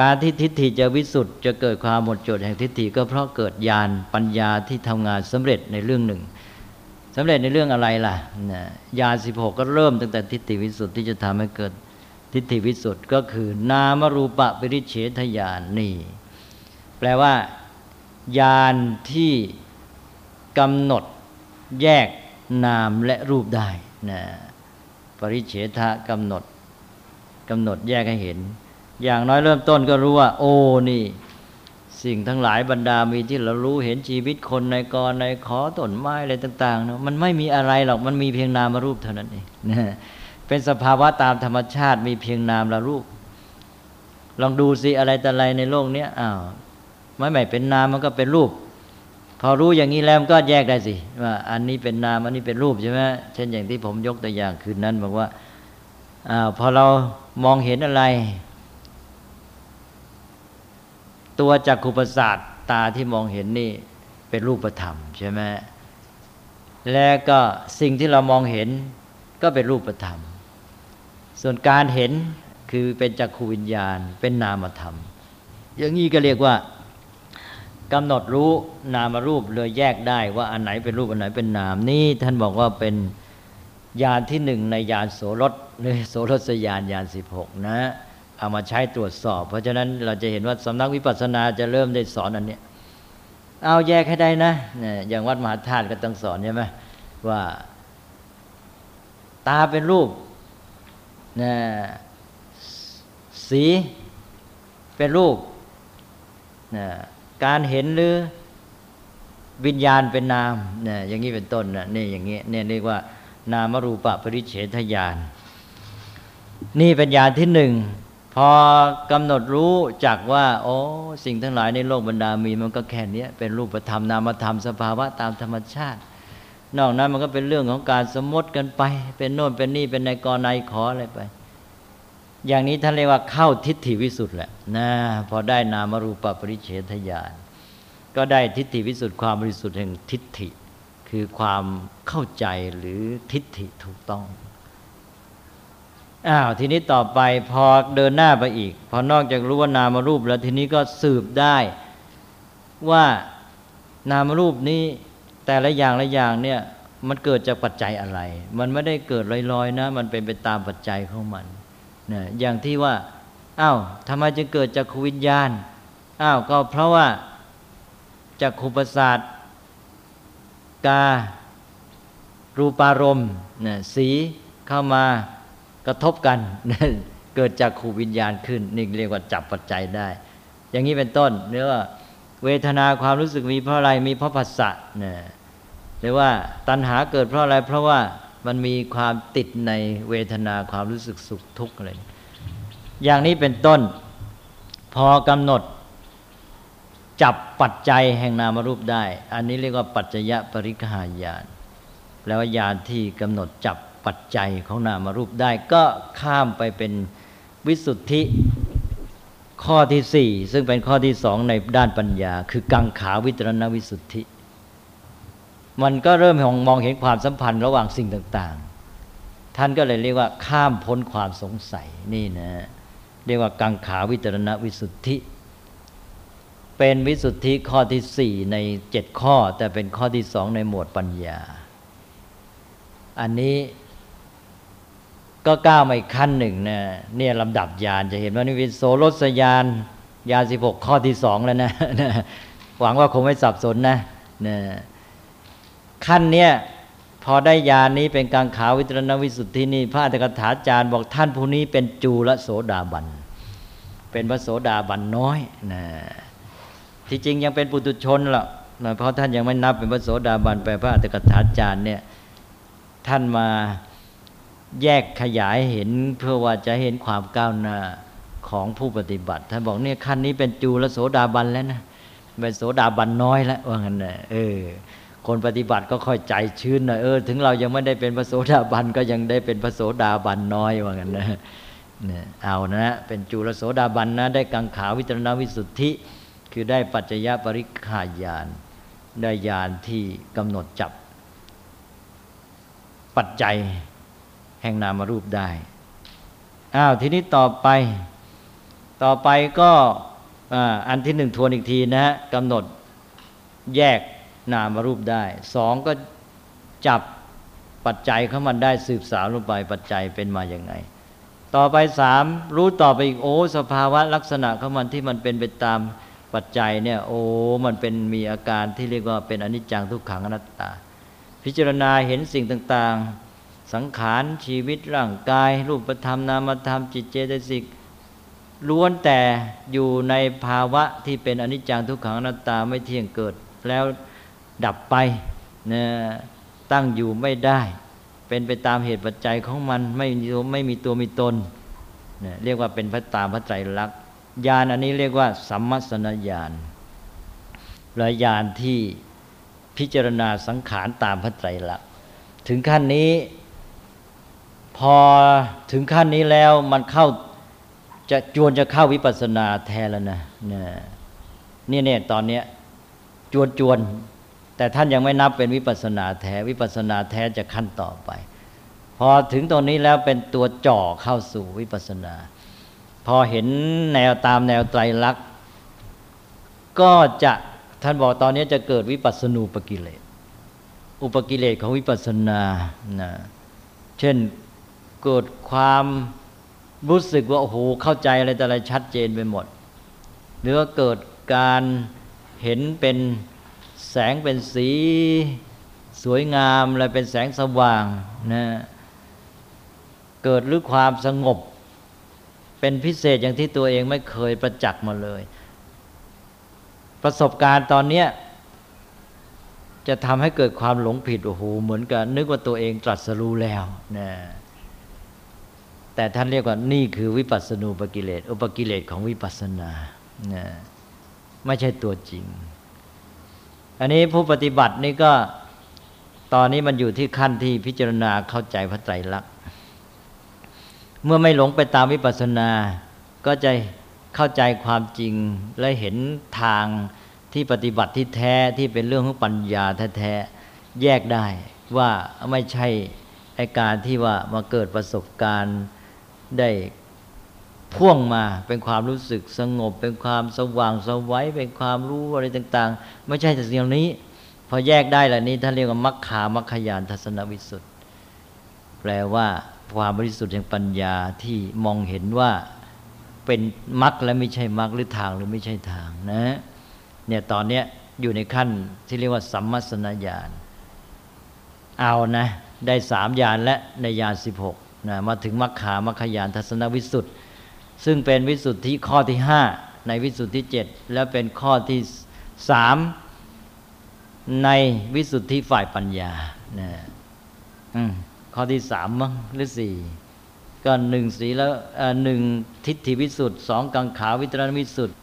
การที่ทิฏฐิจะวิสุทธิจะเกิดความหมดจดแห่งทิฏฐิก็เพราะเกิดญาณปัญญาที่ทำงานสำเร็จในเรื่องหนึ่งสำเร็จในเรื่องอะไรล่ะญาณสิบหกก็เริ่มตั้งแต่ทิฏฐิวิสุทธิที่จะทำให้เกิดทิฏฐิวิสุทธ์ก็คือนามรูปะปริเฉทญาณนี่แปลว่าญาณที่กำหนดแยกนามและรูปได้นะปริเฉทะกำหนดกำหนดแยกให้เห็น อย่างน้อยเริ่มต้นก็รู้ว่า โอ้นี่ สิ่งทั้งหลายบรรดามีที่เรารู้เห็นชีวิตคนในกรในขอต้นไม้อะไรต่างๆเนาะมันไม่มีอะไรหรอกมันมีเพียงนามรูปเท่านั้นเองนะเป็นสภาวะตามธรรมชาติมีเพียงนามละรูป ลองดูสิอะไรแต่อะไรในโลกนี้อ้าวไม่ไม่เป็นนามมันก็เป็นรูป พอรู้อย่างนี้แล้วก็แยกได้สิว่า อันนี้เป็นนามอันนี้เป็นรูปใช่ไหมเช่นอย่างที่ผมยกตัวอย่างคืนนั้นบอกว่าอ้าวพอเรามองเห็นอะไร ตัวจักขุประสาทตาที่มองเห็นนี่เป็นรูปธรรมใช่ไหมแล้วก็สิ่งที่เรามองเห็นก็เป็นรูปธรรม ส่วนการเห็นคือเป็นจักขูวิญญาณ เป็นนามธรรม อย่างนี้ก็เรียกว่ากำหนดรู้นามรูปเลยแยกได้ว่าอันไหนเป็นรูปอันไหนเป็นนามนี่ท่านบอกว่าเป็นยานที่หนึ่งในยานโสรถหรือโสรสยานยานสิบหกนะ เอามาใช้ตรวจสอบ เพราะฉะนั้นเราจะเห็นว่าสำนักวิปัสสนาจะเริ่มได้สอนอันเนี้ยเอาแยกให้ได้นะอย่างวัดมหาธาตุก็ต้องสอนใช่ไหมว่าตาเป็นรูปนะสีเป็นรูปนะการเห็นหรือวิญญาณเป็นนามนะอย่างนี้เป็นต้นนะนี่อย่างนี้เนี่ยเรียกว่านามรูปะปริเฉทญาณนี่เป็นญาณที่หนึ่ง พอกำหนดรู้จักว่า โอ้สิ่งทั้งหลายในโลกบรรดามีมันก็แค่นี้เป็นรูปธรรมนามธรรมสภาวะตามธรรมชาติ นอกนั้นมันก็เป็นเรื่องของการสมมติกันไป เป็นโน่นเป็นนี่เป็นในกรในขออะไรไป อย่างนี้ท่านเรียกว่าเข้าทิฏฐิวิสุทธ์แหละนะพอได้นามรูปปริเฉทญาณก็ได้ทิฏฐิวิสุทธ์ความบริสุทธิ์แห่งทิฏฐิ คือความเข้าใจหรือทิฏฐิถูกต้อง อ้าวทีนี้ต่อไปพอเดินหน้าไปอีก พอนอกจากรู้ว่านามรูปแล้วทีนี้ก็สืบได้ว่านามรูปนี้แต่ละอย่างละอย่างเนี่ยมันเกิดจากปัจจัยอะไร มันไม่ได้เกิดลอยๆนะ มันเป็นไปตามปัจจัยของมันนะอย่างที่ว่าอ้าวทำไมจึงเกิดจากขวิญญาณอ้าวก็เพราะว่าจากขุประสาทการูปารมณ์นะสีเข้ามา กระทบกันเกิดจากขูวิญญาณขึ้นนี่เรียกว่าจับปัจจัยได้ อย่างนี้เป็นต้นเรียกว่า เวทนาความรู้สึกมีเพราะอะไรมีเพราะภาษะเนี่ยหรือว่าตัณหาเกิดเพราะอะไร เพราะว่ามันมีความติดในเวทนาความรู้สึกสุขทุกข์อะไรอย่างนี้เป็นต้น พอกำหนดจับปัจจัยแห่งนามรูปได้ อันนี้เรียกว่าปัจจยปริคหายานแล้วญาณที่กำหนดจับ ปัจจัยของนามรูปได้ ก็ข้ามไปเป็นวิสุทธิข้อที่สี่ซึ่งเป็นข้อที่สองในด้านปัญญา คือกังขาวิตรณวิสุทธิ มันก็เริ่มมองเห็นความสัมพันธ์ระหว่างสิ่งต่าง ๆ ท่านก็เลยเรียกว่าข้ามพ้นความสงสัยนี่นะเรียกว่ากังขาวิตรณวิสุทธิ เป็นวิสุทธิข้อที่สี่ในเจ็ดข้อ แต่เป็นข้อที่สองในหมวดปัญญา อันนี้ ก็ก้าวมาอีกขั้นหนึ่งนะเนี่ยลำดับยานจะเห็นว่านี่เป็นโสรสยานยานสิบหกข้อที่สองแล้วนะหวังว่าคงไม่สับสนนะนะขั้นเนี้ยพอได้ยานนี้เป็นกลางขาววิตรณวิสุทธินี่พระอัตถกถาจารย์บอกท่านผู้นี้เป็นจูลโสดาบัน เป็นพระโสดาบันน้อยนะที่จริงยังเป็นปุตุชนหรอกเพราะท่านยังไม่นับเป็นพระโสดาบันไปพระอัตถกถาจารย์เนี่ยท่านมา แยกขยายเห็นเพื่อว่าจะเห็นความก้าวหน้าของผู้ปฏิบัติท่านบอกเนี่ยขั้นนี้เป็นจูลโสดาบันแล้วนะเป็นโสดาบันน้อยแล้วว่างั้นนะเออ คนปฏิบัติก็ค่อยใจชื้นนะเออ ถึงเรายังไม่ได้เป็นพระโสดาบันก็ยังได้เป็นพระโสดาบันน้อยว่างั้นนะเนี่ยเอานะเป็นจูลโสดาบันนะ ได้กังขาวิตรณวิสุทธิ คือได้ปัจจยปริขายานได้ยานที่กำหนดจับปัจจัย แห่งนามรูปได้อ้าวทีนี้ต่อไป ต่อไปก็อันที่หนึ่งทวนอีกทีนะฮะกำหนดแยกนามรูปได้สองก็จับปัจจัยเขามันได้สืบสาวลงไปปัจจัยเป็นมาอย่างไง ต่อไปสามรู้ต่อไปอีกโอ้สภาวะลักษณะของมันที่มันเป็นไปตามปัจจัยเนี่ยโอ้มันเป็นมีอาการที่เรียกว่าเป็นอนิจจังทุกขังอนัตตา พิจารณาเห็นสิ่งต่างๆ สังขารชีวิตร่างกาย รูปธรรมนามธรรมจิตเจตสิกล้วนแต่อยู่ในภาวะที่เป็นอนิจจังทุกขังอนัตตาไม่เที่ยงเกิด แล้วดับไปนะตั้งอยู่ไม่ได้ เป็นไปตามเหตุปัจจัยของมันไม่ไม่มีตัวมีตนนะเรียกว่าเป็นพระตามพระไตรลักษณ์ญาณอันนี้เรียกว่า สัมมัสนญาณและญาณที่พิจารณาสังขารตามพระไตรลักษณ์ถึงขั้นนี้ พอถึงขั้นนี้แล้วมันเข้าจะจวนจะเข้าวิปัสสนาแทนแล้วนะเนี่ยเนี่ยตอนเนี้ยจวนจวนแต่ท่านยังไม่นับเป็นวิปัสนาแท้วิปัสนาแท้จะขั้นต่อไป พอถึงตรงนี้แล้วเป็นตัวจ่อเข้าสู่วิปัสนา พอเห็นแนวตามแนวไตรลักษณ์ก็จะท่านบอกตอนนี้จะเกิดวิปัสนูปกิเลส อุปกิเลสของวิปัสสนานะเช่น เกิดความรู้สึกว่าโอ้โหเข้าใจอะไรแต่อะไรชัดเจนไปหมด หรือว่าเกิดการเห็นเป็นแสงเป็นสีสวยงามอะไรเป็นแสงสว่างนะเกิดหรือความสงบ เป็นพิเศษอย่างที่ตัวเองไม่เคยประจักษ์มาเลย ประสบการณ์ตอนเนี้ยจะทำให้เกิดความหลงผิดโอ้โหเหมือนกับนึกว่าตัวเองตรัสรู้แล้วนะ แต่ท่านเรียกว่านี่คือวิปัสสนูปกิเลสอุปกิเลสของวิปัสสนานะไม่ใช่ตัวจริง อันนี้ผู้ปฏิบัตินี่ก็ตอนนี้มันอยู่ที่ขั้นที่พิจารณาเข้าใจพระไตรลักษณ์เมื่อไม่หลงไปตามวิปัสสนา ก็จะเข้าใจความจริงและเห็นทางที่ปฏิบัติที่แท้ที่เป็นเรื่องของปัญญาแท้ๆแยกได้ว่าไม่ใช่ไอการที่ว่ามาเกิดประสบการณ์ ได้พ่วงมาเป็นความรู้สึกสงบ เป็นความสว่างสวัยเป็นความรู้อะไรต่าง ๆ ไม่ใช่แต่สิ่งนี้ พอแยกได้แล้วนี้ท่านเรียกว่ามัคคามัคคยานทัศนวิสุทธ์แปลว่าความบริสุทธิ์แห่งปัญญาที่มองเห็นว่าเป็นมรรคและไม่ใช่มรรคหรือทางหรือไม่ใช่ทางนะเนี่ยตอนเนี้ยอยู่ในขั้นที่เรียกว่าสัมมัสนญาณเอานะ ได้สามญาณและในญาณสิบหก นะมาถึงมรรคามัคคยานทัศนวิสุทธ์ซึ่งเป็นวิสุทธิข้อที่ห้าในวิสุทธิเจ็ดและเป็นข้อที่สามในวิสุทธิฝ่ายปัญญานะข้อที่สามมั้งหรือสี่ก็หนึ่งสีแล้วหนึ่งทิฏฐิวิสุทธ์สองกังขาวิตรณวิสุทธ์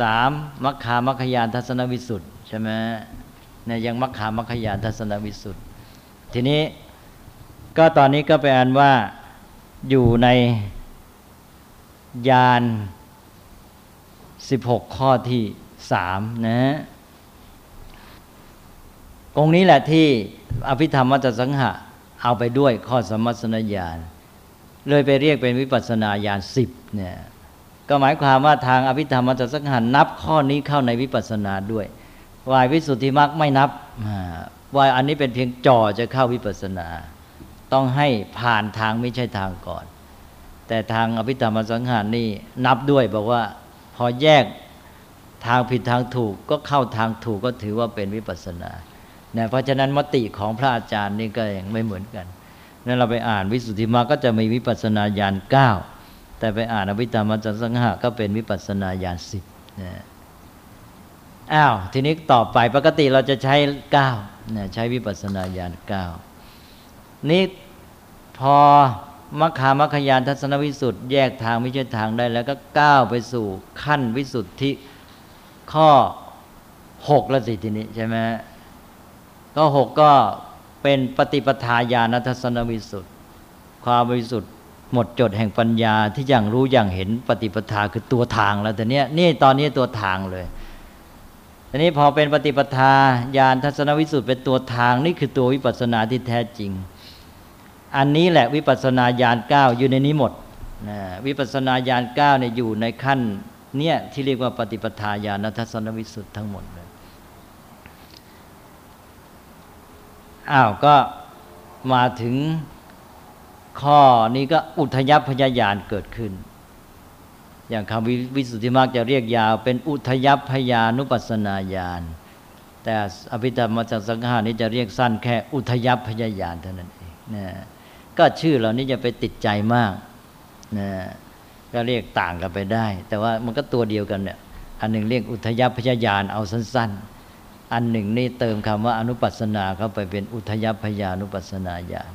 สามมัคคามัคคยานทัศนวิสุทธ์ใช่ไหมเนี่ยยังมัคคามัคคยานทัศนวิสุทธ์ทีนี้ ก็ตอนนี้ก็ไปอ่านว่าอยู่ในยานสิบหกข้อที่สามนะตรงนี้แหละที่อภิธรรมมัจสังหะ เอาไปด้วยข้อสมัสนญาณเลยไปเรียกเป็นวิปัสนาญาณสิบเนี่ยก็หมายความว่าทางอภิธรรมมัจสังหะนับข้อนี้เข้าในวิปัสนาด้วยวายวิสุทธิมรรคไม่นับวายอันนี้เป็นเพียงจ่อจะเข้าวิปัสนา ต้องให้ผ่านทางไม่ใช่ทางก่อน แต่ทางอภิธรรมสังหารนี่นับด้วยบอกว่าพอแยกทางผิดทางถูกก็เข้าทางถูกก็ถือว่าเป็นวิปัสนาเนี่ยเพราะฉะนั้นมติของพระอาจารย์นี่ก็ยังไม่เหมือนกันนั่นเราไปอ่านวิสุทธิมาก็จะมีวิปัสนาญาณเก้าแต่ไปอ่านอภิธรรมจัสังหะก็เป็นวิปัสนาญาณสิบนะอ้าวทีนี้ต่อไปปกติเราจะใช้เก้าใช้วิปัสนาญาณเก้า นี่พอมัคคามัคคยานทัศนวิสุทธ์แยกทางไม่ใช่ทางได้ แล้วก็ก้าวไปสู่ขั้นวิสุทธิข้อหกละสิทีนี้ใช่ไหมก็หกก็เป็นปฏิปทาญาณทัศนวิสุทธ์ความบริสุทธิ์หมดจดแห่งปัญญาที่อย่างรู้อย่างเห็นปฏิปทาคือตัวทางแล้วแต่เนี้ยนี่ตอนนี้ตัวทางเลยทีนี้พอเป็นปฏิปทาญาณทัศนวิสุทธ์เป็นตัวทางนี่คือตัววิปัสสนาที่แท้จริง อันนี้แหละวิปัสนาญาณเก้าอยู่ในนี้หมดนะวิปัสนาญาณเก้าเนี่ยอยู่ในขั้นเนี่ยที่เรียกว่าปฏิปทาญาณทัศนวิสุทธ์ทั้งหมดเลยอ้าวก็มาถึงข้อนี้ก็อุทยพยญาณเกิดขึ้น อย่างคำวิสุทธิมากจะเรียกยาวเป็นอุทยพยานุปัสนาญาณแต่อภิธรรมจักสังหานี้จะเรียกสั้นแค่อุทยพยญาณเท่านั้นเองนะ ก็ชื่อเหล่านี้จะไปติดใจมากนะก็เรียกต่างกันไปได้ แต่ว่ามันก็ตัวเดียวกันเนี่ยอันหนึ่งเรียกอุทยพยญาณเอาสั้น ๆ อันหนึ่งนี่เติมคำว่าอนุปัสนาเข้าไปเป็นอุทยพยานุปัสนาญาณ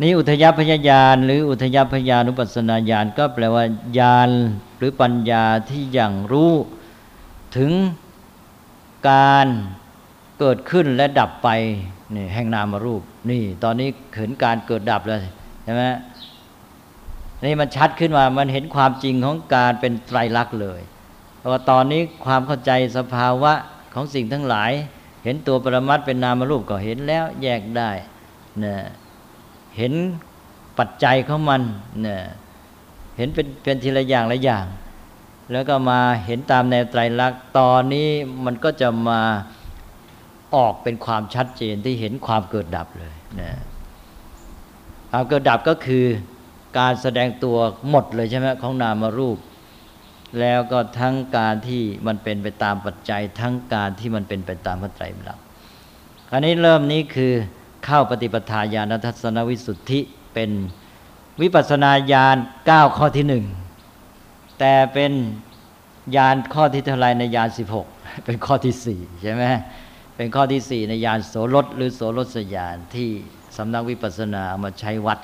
นี่อุทยพยญาณหรืออุทยพยานุปัสนาญาณก็แปลว่าญาณหรือปัญญาที่อย่างรู้ถึงการเกิดขึ้นและดับไป นี่แห่งนามรูป นี่ ตอนนี้เห็นการเกิดดับเลยใช่ไหมนี่มันชัดขึ้นมามันเห็นความจริงของการเป็นไตรลักษณ์เลยเพราะว่าตอนนี้ความเข้าใจสภาวะของสิ่งทั้งหลาย เห็นตัวปรมัตเป็นนามรูปก็เห็นแล้วแยกได้เนี่ยเห็นปัจจัยของมันเนี่ยเห็นเป็นเป็นทีละอย่างละอย่าง แล้วก็มาเห็นตามแนวไตรลักษณ์ตอนนี้มันก็จะมา ออกเป็นความชัดเจนที่เห็นความเกิดดับเลยนะความเกิดดับก็คือการแสดงตัวหมดเลยใช่ไหมของนามารูป แล้วก็ทั้งการที่มันเป็นไปตามปัจจัย ทั้งการที่มันเป็นไปตามพระไตรลักษณ์คราวนี้เริ่มนี้คือเข้าปฏิปทาญาณทัศนวิสุทธิเป็นวิปัสนาญาณ9ข้อที่หนึ่งแต่เป็นญาณข้อที่เท่าไรในญาณ16 เป็นข้อที่สี่ใช่ไหม เป็นข้อที่สี่ในญาณโสรถหรือโสรสญาณที่สำนักวิปัสสนาเอามาใช้วัด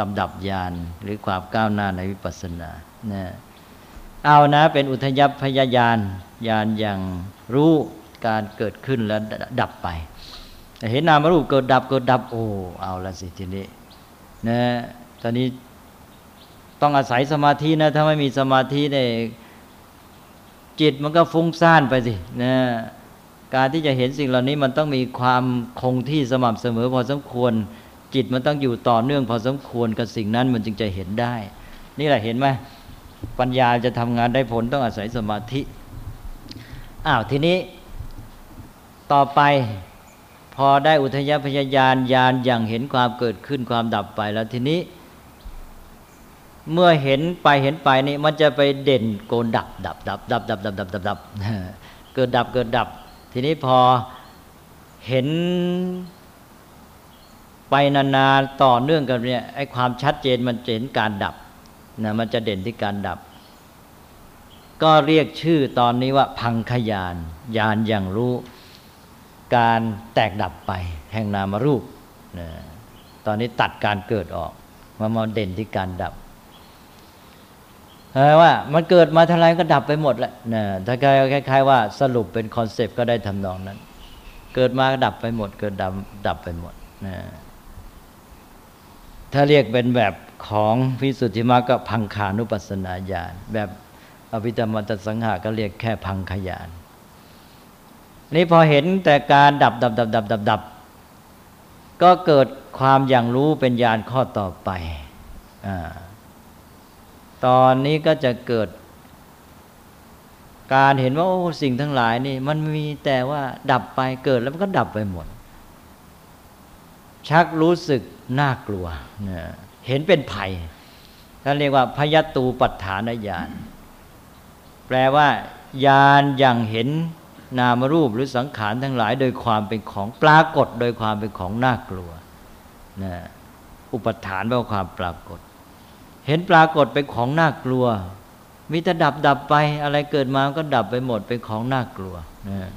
ลำดับญาณหรือความก้าวหน้าในวิปัสสนานะเอานะเป็นอุทยพยายานญาณอย่างรู้การเกิดขึ้นและดับไปเห็นนามรูปเกิดดับเกิดดับโอ้เอาละสิทีนี้นะตอนนี้ต้องอาศัยสมาธินะ ถ้าไม่มีสมาธิเนี่ยจิตมันก็ฟุ้งซ่านไปสินะ การที่จะเห็นสิ่งเหล่านี้มันต้องมีความคงที่สม่ำเสมอพอสมควร จิตมันต้องอยู่ต่อเนื่องพอสมควรกับสิ่งนั้นมันจึงจะเห็นได้ นี่แหละเห็นไหมปัญญาจะทำงานได้ผลต้องอาศัยสมาธิอ้าวทีนี้ต่อไปพอได้อุทยพยายานญาณอย่างเห็นความเกิดขึ้นความดับไปแล้วทีนี้ เมื่อเห็นไปเห็นไปนี่มันจะไปเด่นโกนดับดับดับดับดับดับดับดับดับเกิดดับเกิดดับ ทีนี้พอเห็นไปนานๆต่อเนื่องกันเนี่ยไอ้ความชัดเจนมันเห็นการดับนะมันจะเด่นที่การดับ ก็เรียกชื่อตอนนี้ว่าพังขยาน ยานอย่างรู้ การแตกดับไป แห่งนามรูปนะตอนนี้ตัดการเกิดออกมามาเด่นที่การดับ ว่ามันเกิดมาเท่าไรก็ดับไปหมดแหละนะถ้าใคล้ายๆว่าสรุปเป็น concept ก็ได้ทำนองนั้น เกิดมาก็ดับไปหมด เกิดดับดับไปหมดนะถ้าเรียกเป็นแบบของวิสุทธิมรรคก็ภังคานุปัสสนาญาณแบบอภิธัมมัตถสังคหะก็เรียกแค่ภังคญาณ นี่พอเห็นแต่การดับดับดับดับดับดับก็เกิดความหยั่งรู้เป็นญาณข้อต่อไปอ่า ตอนนี้ก็จะเกิด การเห็นว่าโอ้สิ่งทั้งหลายนี่ มันมีแต่ว่าดับไปเกิดแล้วมันก็ดับไปหมด ชักรู้สึกน่ากลัวเห็นเป็นภัยท่านเรียกว่าพยตูปัฏฐานญาณแปลว่า ญาณอย่างเห็นนามรูปหรือสังขารทั้งหลาย โดยความเป็นของปรากฏ โดยความเป็นของน่ากลัวนะอุปทานแปลว่าความปรากฏ เห็นปรากฏเป็นของน่ากลัว มีแต่ดับดับไป อะไรเกิดมาก็ดับไปหมดเป็นของน่ากลัวนะ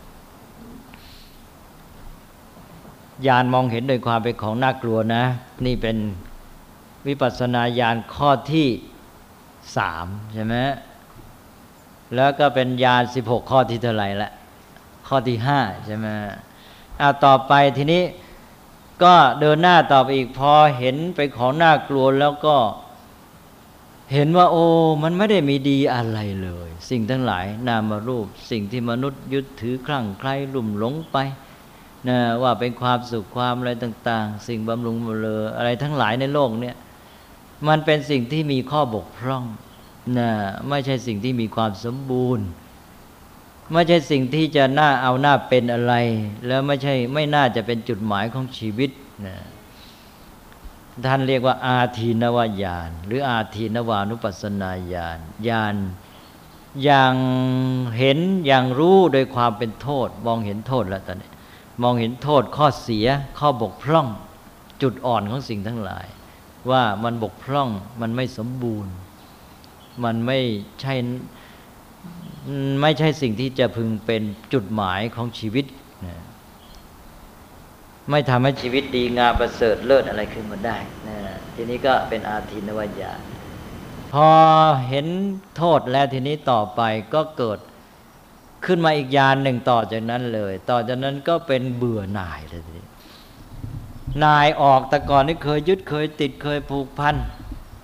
ญาณมองเห็นโดยความเป็นของน่ากลัวนะ นี่เป็นวิปัสสนาญาณข้อที่สามใช่ไหมแล้วก็เป็นญาณสิบหกข้อที่เท่าไหร่ละ ข้อที่ห้าใช่ไหมเอาต่อไปทีนี้ก็เดินหน้าต่อไปอีกพอเห็นไปของน่ากลัวแล้วก็ เห็นว่าโอ้มันไม่ได้มีดีอะไรเลย สิ่งทั้งหลายนามารูป สิ่งที่มนุษย์ยึดถือคลั่งใครลุ่มหลงไปนะว่าเป็นความสุขความอะไรต่าง ๆ สิ่งบำรุงบเลออะไรทั้งหลายในโลกเนี่ยมันเป็นสิ่งที่มีข้อบกพร่องนะไม่ใช่สิ่งที่มีความสมบูรณ์ ไม่ใช่สิ่งที่จะน่าเอาหน้าเป็นอะไร แล้วไม่ใช่ไม่น่าจะเป็นจุดหมายของชีวิตนะ ท่านเรียกว่า อาทีนวายานหรืออาทีนวานุปัสนาญาณญาณอย่างเห็นอย่างรู้โดยความเป็นโทษ มองเห็นโทษแล้วตอนนี้ มองเห็นโทษข้อเสียข้อบกพร่อง จุดอ่อนของสิ่งทั้งหลาย ว่ามันบกพร่องมันไม่สมบูรณ์ มันไม่ใช่ไม่ใช่สิ่งที่จะพึงเป็นจุดหมายของชีวิต ไม่ทำให้ชีวิตดีงามประเสริฐเลิศอะไรขึ้นมาได้นะทีนี้ก็เป็นอาทินวัญญาพอเห็นโทษแล้วทีนี้ต่อไปก็เกิดขึ้นมาอีกยานหนึ่งต่อจากนั้นเลย ต่อจากนั้นก็เป็นเบื่อหน่ายเลยทีนายออกแต่ก่อนนี่เคยยึดเคยติดเคยผูกพัน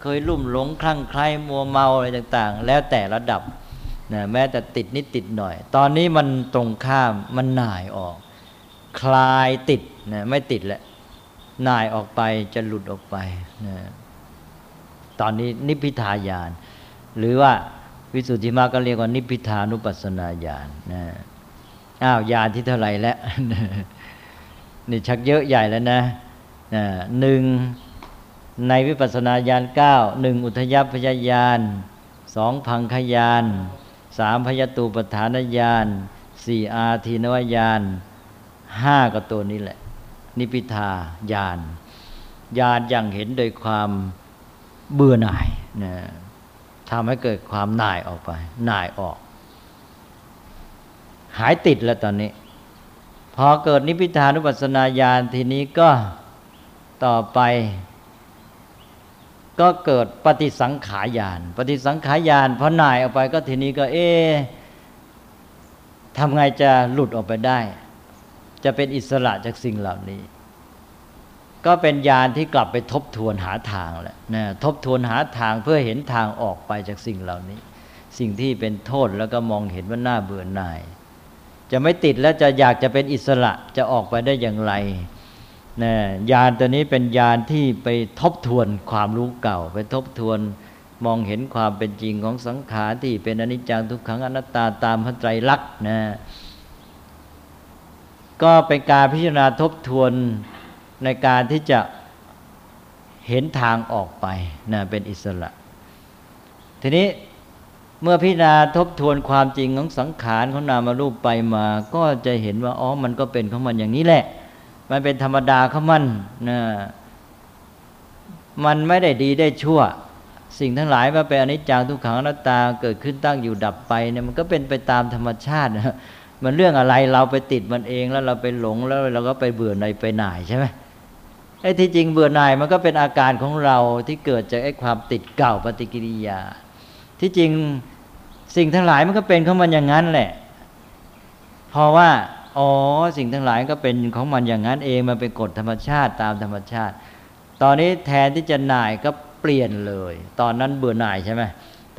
เคยลุ่มหลงคลั่งใคล้มัวเมาอะไรต่าง ๆ แล้วแต่ระดับนะแม้แต่ติดนิดติดหน่อย ตอนนี้มันตรงข้ามมันหน่ายออก คลายติด นะไม่ติดแหละนายออกไปจะหลุดออกไปนะตอนนี้นิพพิทายาน หรือว่าวิสุทธิมรรคก็เรียกว่านิพพิทานุปัสสนาญาณนะอ้าวญาณที่เท่าไหร่แล้วนี่ชักเยอะใหญ่แล้วนะนะหนึ่งในวิปัสสนาญาณเก้าหนึ่งอุทยพยญาณสองพังขยานสามพยตูปฐานญาณสี่อาทีนวญาณห้าก็ตัวนี้แหละ นิพิทาญาณญาณอย่างเห็นโดยความเบื่อหน่ายนะทำให้เกิดความหน่ายออกไป หน่ายออก หายติดแล้วตอนนี้ พอเกิดนิพิทานุปัสสนาญาณทีนี้ก็ต่อไป ก็เกิดปฏิสังขายานปฏิสังขายานพอหน่ายออกไปก็ทีนี้ก็เอ๊ทำไงจะหลุดออกไปได้ จะเป็นอิสระจากสิ่งเหล่านี้ ก็เป็นญาณที่กลับไปทบทวนหาทางแหละนะทบทวนหาทางเพื่อเห็นทางออกไปจากสิ่งเหล่านี้ สิ่งที่เป็นโทษแล้วก็มองเห็นว่าน่าเบื่อหน่าย จะไม่ติดแล้วจะอยากจะเป็นอิสระจะออกไปได้อย่างไรนะญาณตัวนี้เป็นญาณที่ไปทบทวนความรู้เก่า ไปทบทวนมองเห็นความเป็นจริงของสังขารที่เป็นอนิจจังทุกขังอนัตตาตามพระไตรลักษณ์นะ ก็เป็นการพิจารณาทบทวนในการที่จะเห็นทางออกไปนะเป็นอิสระ ทีนี้เมื่อพิจารณาทบทวนความจริงของสังขารของนามารูปไปมา ก็จะเห็นว่าอ๋อมันก็เป็นของมันอย่างนี้แหละ มันเป็นธรรมดาของมันนะมันไม่ได้ดีได้ชั่ว สิ่งทั้งหลายมาเป็นอนิจจังทุกขังอนัตตาเกิดขึ้นตั้งอยู่ดับไปเนี่ยมันก็เป็นไปตามธรรมชาตินะ มันเรื่องอะไรเราไปติดมันเองแล้วเราไปหลงแล้วเราก็ไปเบื่อในไปหน่ายใช่ไหมไอ้ที่จริงเบื่อหน่ายมันก็เป็นอาการของเราที่เกิดจากไอ้ความติดเก่าปฏิกิริยา ที่จริงสิ่งทั้งหลายมันก็เป็นของมันอย่างนั้นแหละ เพราะว่าอ๋อสิ่งทั้งหลายก็เป็นของมันอย่างนั้นเองมันเป็นกฎธรรมชาติตามธรรมชาติ ตอนนี้แทนที่จะหน่ายก็เปลี่ยนเลย ตอนนั้นเบื่อหน่ายใช่ไหม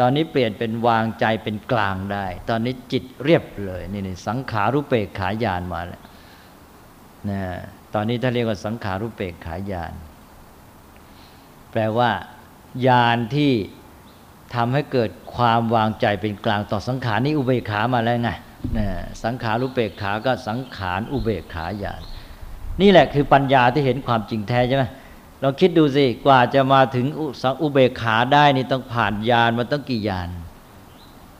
ตอนนี้เปลี่ยนเป็นวางใจเป็นกลางได้ ตอนนี้จิตเรียบเลยนี่นี่สังขารุเปกขายานมาแล้วนะตอนนี้ถ้าเรียกว่าสังขารุเปกขายาน แปลว่ายานที่ทำให้เกิดความวางใจเป็นกลางต่อสังขารนี่อุเบกขามาแล้วไงนะสังขารุเปกขาก็สังขารอุเบกขายาน นี่แหละคือปัญญาที่เห็นความจริงแท้ใช่ไหม ลองคิดดูสิกว่าจะมาถึงสังอุเบกขาได้นี่ต้องผ่านยานมาต้องกี่ยาน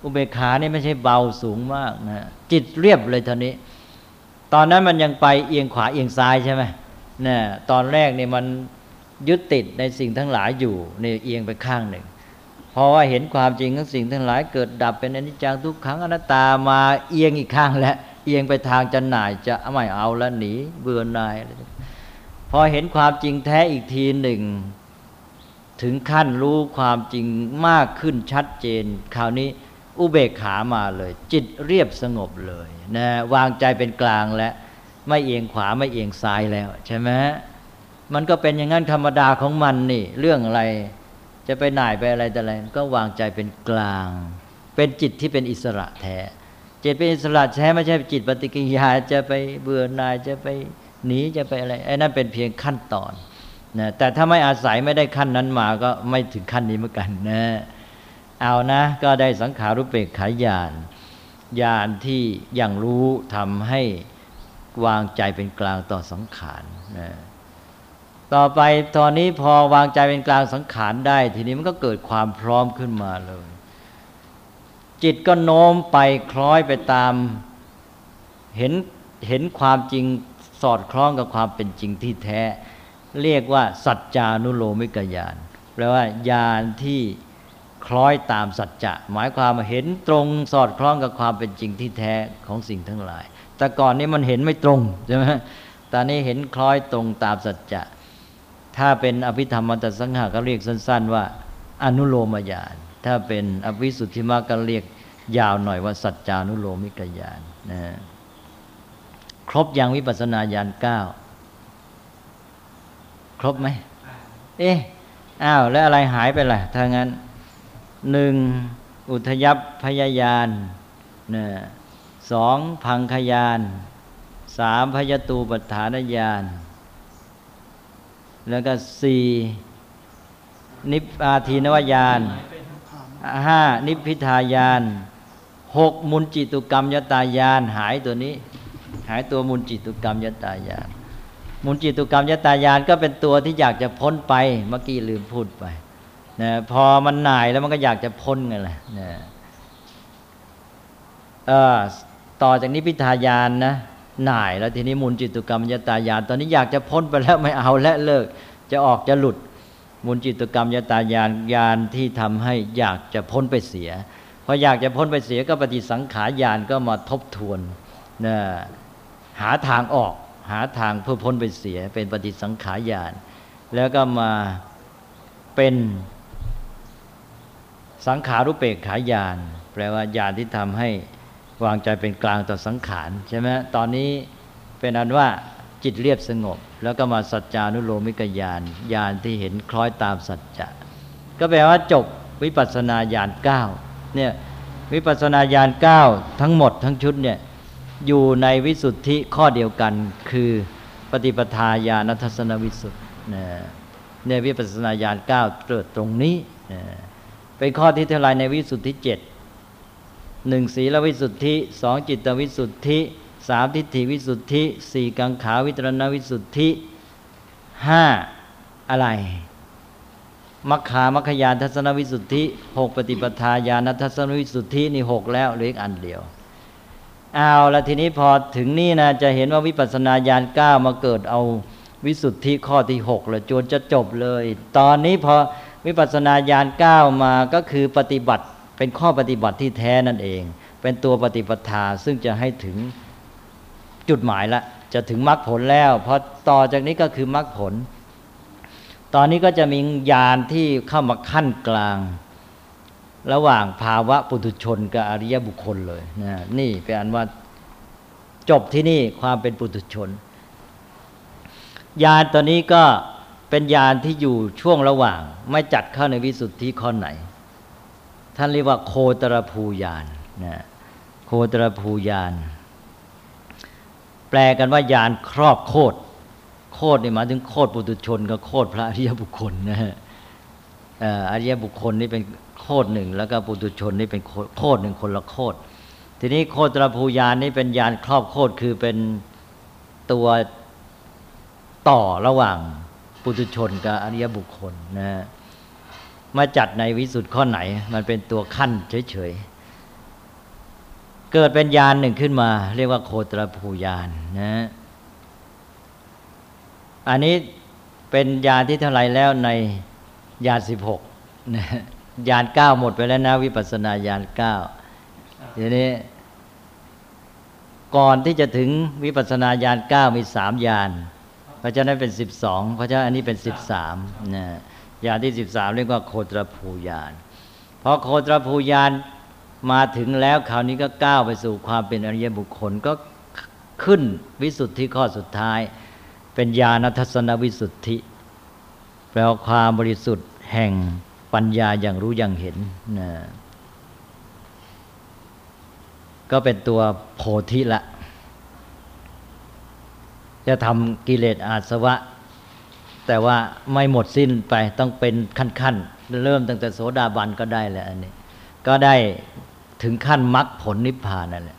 อุเบกขานี่ไม่ใช่เบาสูงมากนะจิตเรียบเลยท่านี้ ตอนนั้นมันยังไปเอียงขวาเอียงซ้ายใช่ไหมนี่ตอนแรกนี่มันยึดติดในสิ่งทั้งหลายอยู่นี่เอียงไปข้างหนึ่งเพราะว่าเห็นความจริงของสิ่งทั้งหลายเกิดดับเป็นอนิจจังทุกขังอนัตตามาเอียงอีกข้างแล้วเอียงไปทางจะหน่ายจะไม่เอาแล้วหนีเบื่อหน่าย พอเห็นความจริงแท้อีกทีหนึ่ง ถึงขั้นรู้ความจริงมากขึ้นชัดเจน คราวนี้อุเบกขามาเลย จิตเรียบสงบเลยนะวางใจเป็นกลางและไม่เอียงขวาไม่เอียงซ้ายแล้วใช่ไหมมันก็เป็นอย่างนั้นธรรมดาของมันนี่ เรื่องอะไรจะไปหน่ายไปอะไรแต่อะไร ก็วางใจเป็นกลาง เป็นจิตที่เป็นอิสระแท้จิตเป็นอิสระแท้ไม่ใช่จิตปฏิกิริยาจะไปเบื่อหน่ายจะไป หนีจะไปอะไรไอ้นั่นเป็นเพียงขั้นตอนนะแต่ถ้าไม่อาศัยไม่ได้ขั้นนั้นมาก็ไม่ถึงขั้นนี้เหมือนกันนะเอานะ ก็ได้สังขารุเปกขายานญาณที่อย่างรู้ทำให้วางใจเป็นกลางต่อสังขารนะต่อไปตอนนี้พอวางใจเป็นกลางสังขารได้ ทีนี้มันก็เกิดความพร้อมขึ้นมาเลย จิตก็โน้มไปคล้อยไปตาม เห็นเห็นความจริง สอดคล้องกับความเป็นจริงที่แท้ เรียกว่า สัจจานุโลมิกญาณแปลว่าญาณที่คล้อยตามสัจจะ หมายความเห็นตรงสอดคล้องกับความเป็นจริงที่แท้ของสิ่งทั้งหลาย แต่ก่อนนี้มันเห็นไม่ตรงใช่ไหมตอนนี้เห็นคล้อยตรงตามสัจจะ ถ้าเป็นอภิธรรมมัตสังหาก็เรียกสั้น ๆ ว่า อนุโลมญาณถ้าเป็นอภิสุทธิมรรคก็เรียกยาวหน่อยว่าสัจจานุโลมิกญาณนะ ครบยังวิปัสนาญาณเก้าครบไหม เอ๊ะอ้าว แล้วอะไรหายไปล่ะ ถ้างั้นหนึ่งอุทยพยายานนะสองพังขยานสามพยตูปัฏฐานญาณแล้วก็สี่นิพพาทีนวญาณห้านิพพิทายานหกมุนจิตุกรรมยตายานหายตัวนี้ หายตัวมุนจิตุกรรมยตายานมุนจิตุกรรมยตายานก็เป็นตัวที่อยากจะพ้นไปเมื่อกี้ลืมพูดไปนะพอมันหน่ายแล้วมันก็อยากจะพ้นไงล่ะนะเออต่อจากนี้พิทายานนะหน่ายแล้วทีนี้มุนจิตุกรรมยตายาน ตอนนี้อยากจะพ้นไปแล้วไม่เอาและเลิก จะออกจะหลุดมุนจิตุกรรมยตายานยานที่ทำให้อยากจะพ้นไปเสียพออยากจะพ้นไปเสียก็ปฏิสังขารยานก็มาทบทวนนะ หาทางออก หาทางเพื่อพ้นไปเสีย เป็นปฏิสังขารยานแล้วก็มาเป็นสังขารุเปกขายาน แปลว่าญาณที่ทำให้วางใจเป็นกลางต่อสังขารใช่ไหมตอนนี้เป็นอันว่าจิตเรียบสงบ แล้วก็มาสัจจานุโลมิกญาณญาณที่เห็นคล้อยตามสัจจะก็แปลว่าจบวิปัสสนาญาณเก้าเนี่ยวิปัสสนาญาณเก้าทั้งหมดทั้งชุดเนี่ย อยู่ในวิสุทธิข้อเดียวกัน คือปฏิปทาญาณทัศนวิสุทธิเนี่ยวิปัสสนาญาณเก้าเกิดตรงนี้เป็นข้อที่เท่าไรในวิสุทธิเจ็ดหนึ่งศีลวิสุทธิสองจิตวิสุทธิสามทิฏฐิวิสุทธิสี่กังขาวิตรณวิสุทธิห้าอะไรมัคคามัคคยานทัศนวิสุทธิหกปฏิปทาญาณทัศนวิสุทธินี่หกแล้วเหลืออีกอันเดียว เอาแล้วทีนี้พอถึงนี่นะจะเห็นว่าวิปัสสนาญาณเก้ามาเกิดเอาวิสุทธิข้อที่หกเลยจนจะจบเลย ตอนนี้พอวิปัสสนาญาณเก้ามาก็คือปฏิบัติเป็นข้อปฏิบัติที่แท้นั่นเอง เป็นตัวปฏิปทาซึ่งจะให้ถึงจุดหมายละจะถึงมรรคผลแล้วพอต่อจากนี้ก็คือมรรคผล ตอนนี้ก็จะมีญาณที่เข้ามาขั้นกลาง ระหว่างภาวะปุถุชนกับอริยบุคคลเลยนะนี่เป็นอันว่าจบที่นี่ความเป็นปุถุชนญาณตอนนี้ก็เป็นญาณที่อยู่ช่วงระหว่าง ไม่จัดเข้าในวิสุทธิข้อไหน ท่านเรียกว่าโคตรภูยานนะโคตรภูยาน แปลกันว่ายานครอบโคตรโคตรนี่หมายถึงโคตรปุถุชนกับโคตรพระอริยบุคคลนะฮะอริยบุคคลนี่เป็น ตรหนึ่ง แล้วก็ปุถุชนนี่เป็นโคตรหนึ่งคนละโคตรทีนี้โคตรภูยานนี่เป็นยานครอบโคตรคือเป็นตัวต่อระหว่างปุถุชนกับอริยบุคคลนะฮะมาจัดในวิสุทธ์ข้อไหน มันเป็นตัวขั้นเฉยๆ เกิดเป็นยานหนึ่งขึ้นมา เรียกว่าโคตรภูยานนะอันนี้เป็นยาที่เท่าไรแล้วในยาสิบหกนะ ยานเก้าหมดไปแล้วนะ วิปัสนาญาณเก้าทีนี้ ก่อนที่จะถึงวิปัสนาญาณเก้ามีสามยานเพราะฉะนั้นเป็นสิบสองเพราะฉะนั้นอันนี้เป็นสิบสามนะยานที่สิบสามเรียกว่าโคตรภูยานพอโคตรภูยานมาถึงแล้วคราวนี้ก็ก้าวไปสู่ความเป็นอริยบุคคลก็ขึ้นวิสุทธิข้อสุดท้าย เป็นญาณทัศนวิสุทธิแปลว่าความบริสุทธิ์แห่ง ปัญญาอย่างรู้อย่างเห็นนะก็เป็นตัวโพธิละ จะทำกิเลสอาสวะ แต่ว่าไม่หมดสิ้นไปต้องเป็นขั้นๆ เริ่มตั้งแต่โสดาบันก็ได้แหละอันนี้ ก็ได้ถึงขั้นมรรคผลนิพพานนั่นแหละ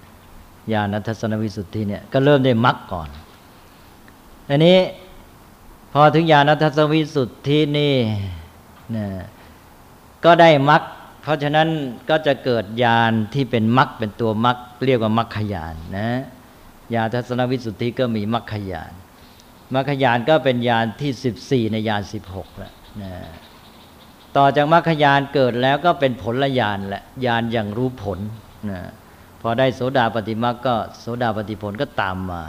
ญาณทัศนวิสุทธิเนี่ยก็เริ่มได้มรรคก่อนอันนี้พอถึงญาณทัศนวิสุทธินี่นะ ก็ได้มรรคเพราะฉะนั้นก็จะเกิดญาณที่เป็นมรรคเป็นตัวมรรคเรียกว่ามรรคญาณนะญาณทัศนวิสุทธิก็มีมรรคญาณมรรคญาณก็เป็นญาณที่สิบสี่ในญาณสิบหกแล้วนะต่อจากมรรคญาณเกิดแล้วก็เป็นผลญาณแหละญาณอย่างรู้ผลนะพอได้โสดาปฏิมรรคก็โสดาปฏิผลก็ตามมา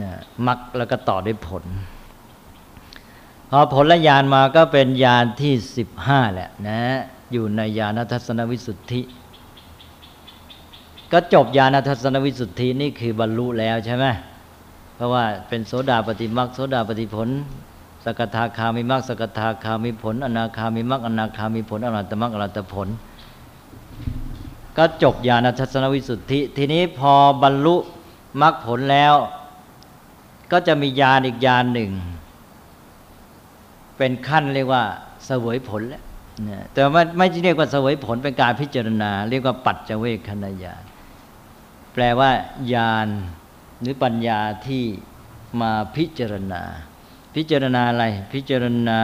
นะมรรคแล้วก็ต่อด้วยผล อผลญาณมาก็เป็นญาณที่สิบห้าแหละนะ อยู่ในญาณทัศนวิสุทธิ ก็จบญาณทัศนวิสุทธินี่คือบรรลุแล้วใช่ไหมเพราะว่าเป็นโสดาปฏิมรรคโสดาปฏิผล สกทาคามีมรรคสกทาคามีผล อนาคามีมรรคอนาคามีผลอรหัตมรรคอรหัตผล ก็จบญาณทัศนวิสุทธิ ทีนี้พอบรรลุมรรคผลแล้ว ก็จะมีญาณอีกญาณหนึ่ง เป็นขั้นเรียกว่าเสวยผลแล้วแต่ว่าไม่เรียกว่าเสวยผลเป็นการพิจารณา เรียกว่าปัจเจเวคขณญาณแปลว่าญาณหรือปัญญาที่มาพิจารณา พิจารณาอะไรพิจารณา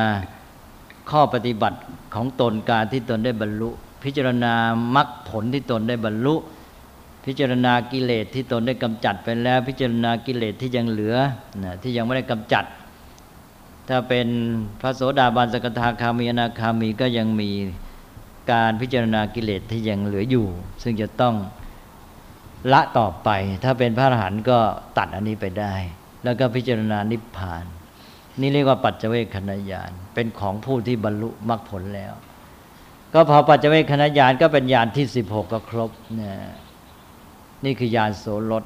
ข้อปฏิบัติของตนการที่ตนได้บรรลุ พิจารณามรรคผลที่ตนได้บรรลุ พิจารณากิเลสที่ตนได้กำจัดไปแล้ว พิจารณากิเลสที่ยังเหลือที่ยังไม่ได้กำจัด ถ้าเป็นพระโสดาบันสกทาคามีอนาคามีก็ยังมีการพิจารณากิเลสที่ยังเหลืออยู่ ซึ่งจะต้องละต่อไป ถ้าเป็นพระอรหันต์ก็ตัดอันนี้ไปได้ แล้วก็พิจารณานิพพาน นี่เรียกว่าปัจเจเวคขณญาณเป็นของผู้ที่บรรลุมรรคผลแล้ว ก็พอปัจเจเวคขณญาณก็เป็นญาณที่สิบหกก็ครบนี่ยนี่คือญาณโสรถ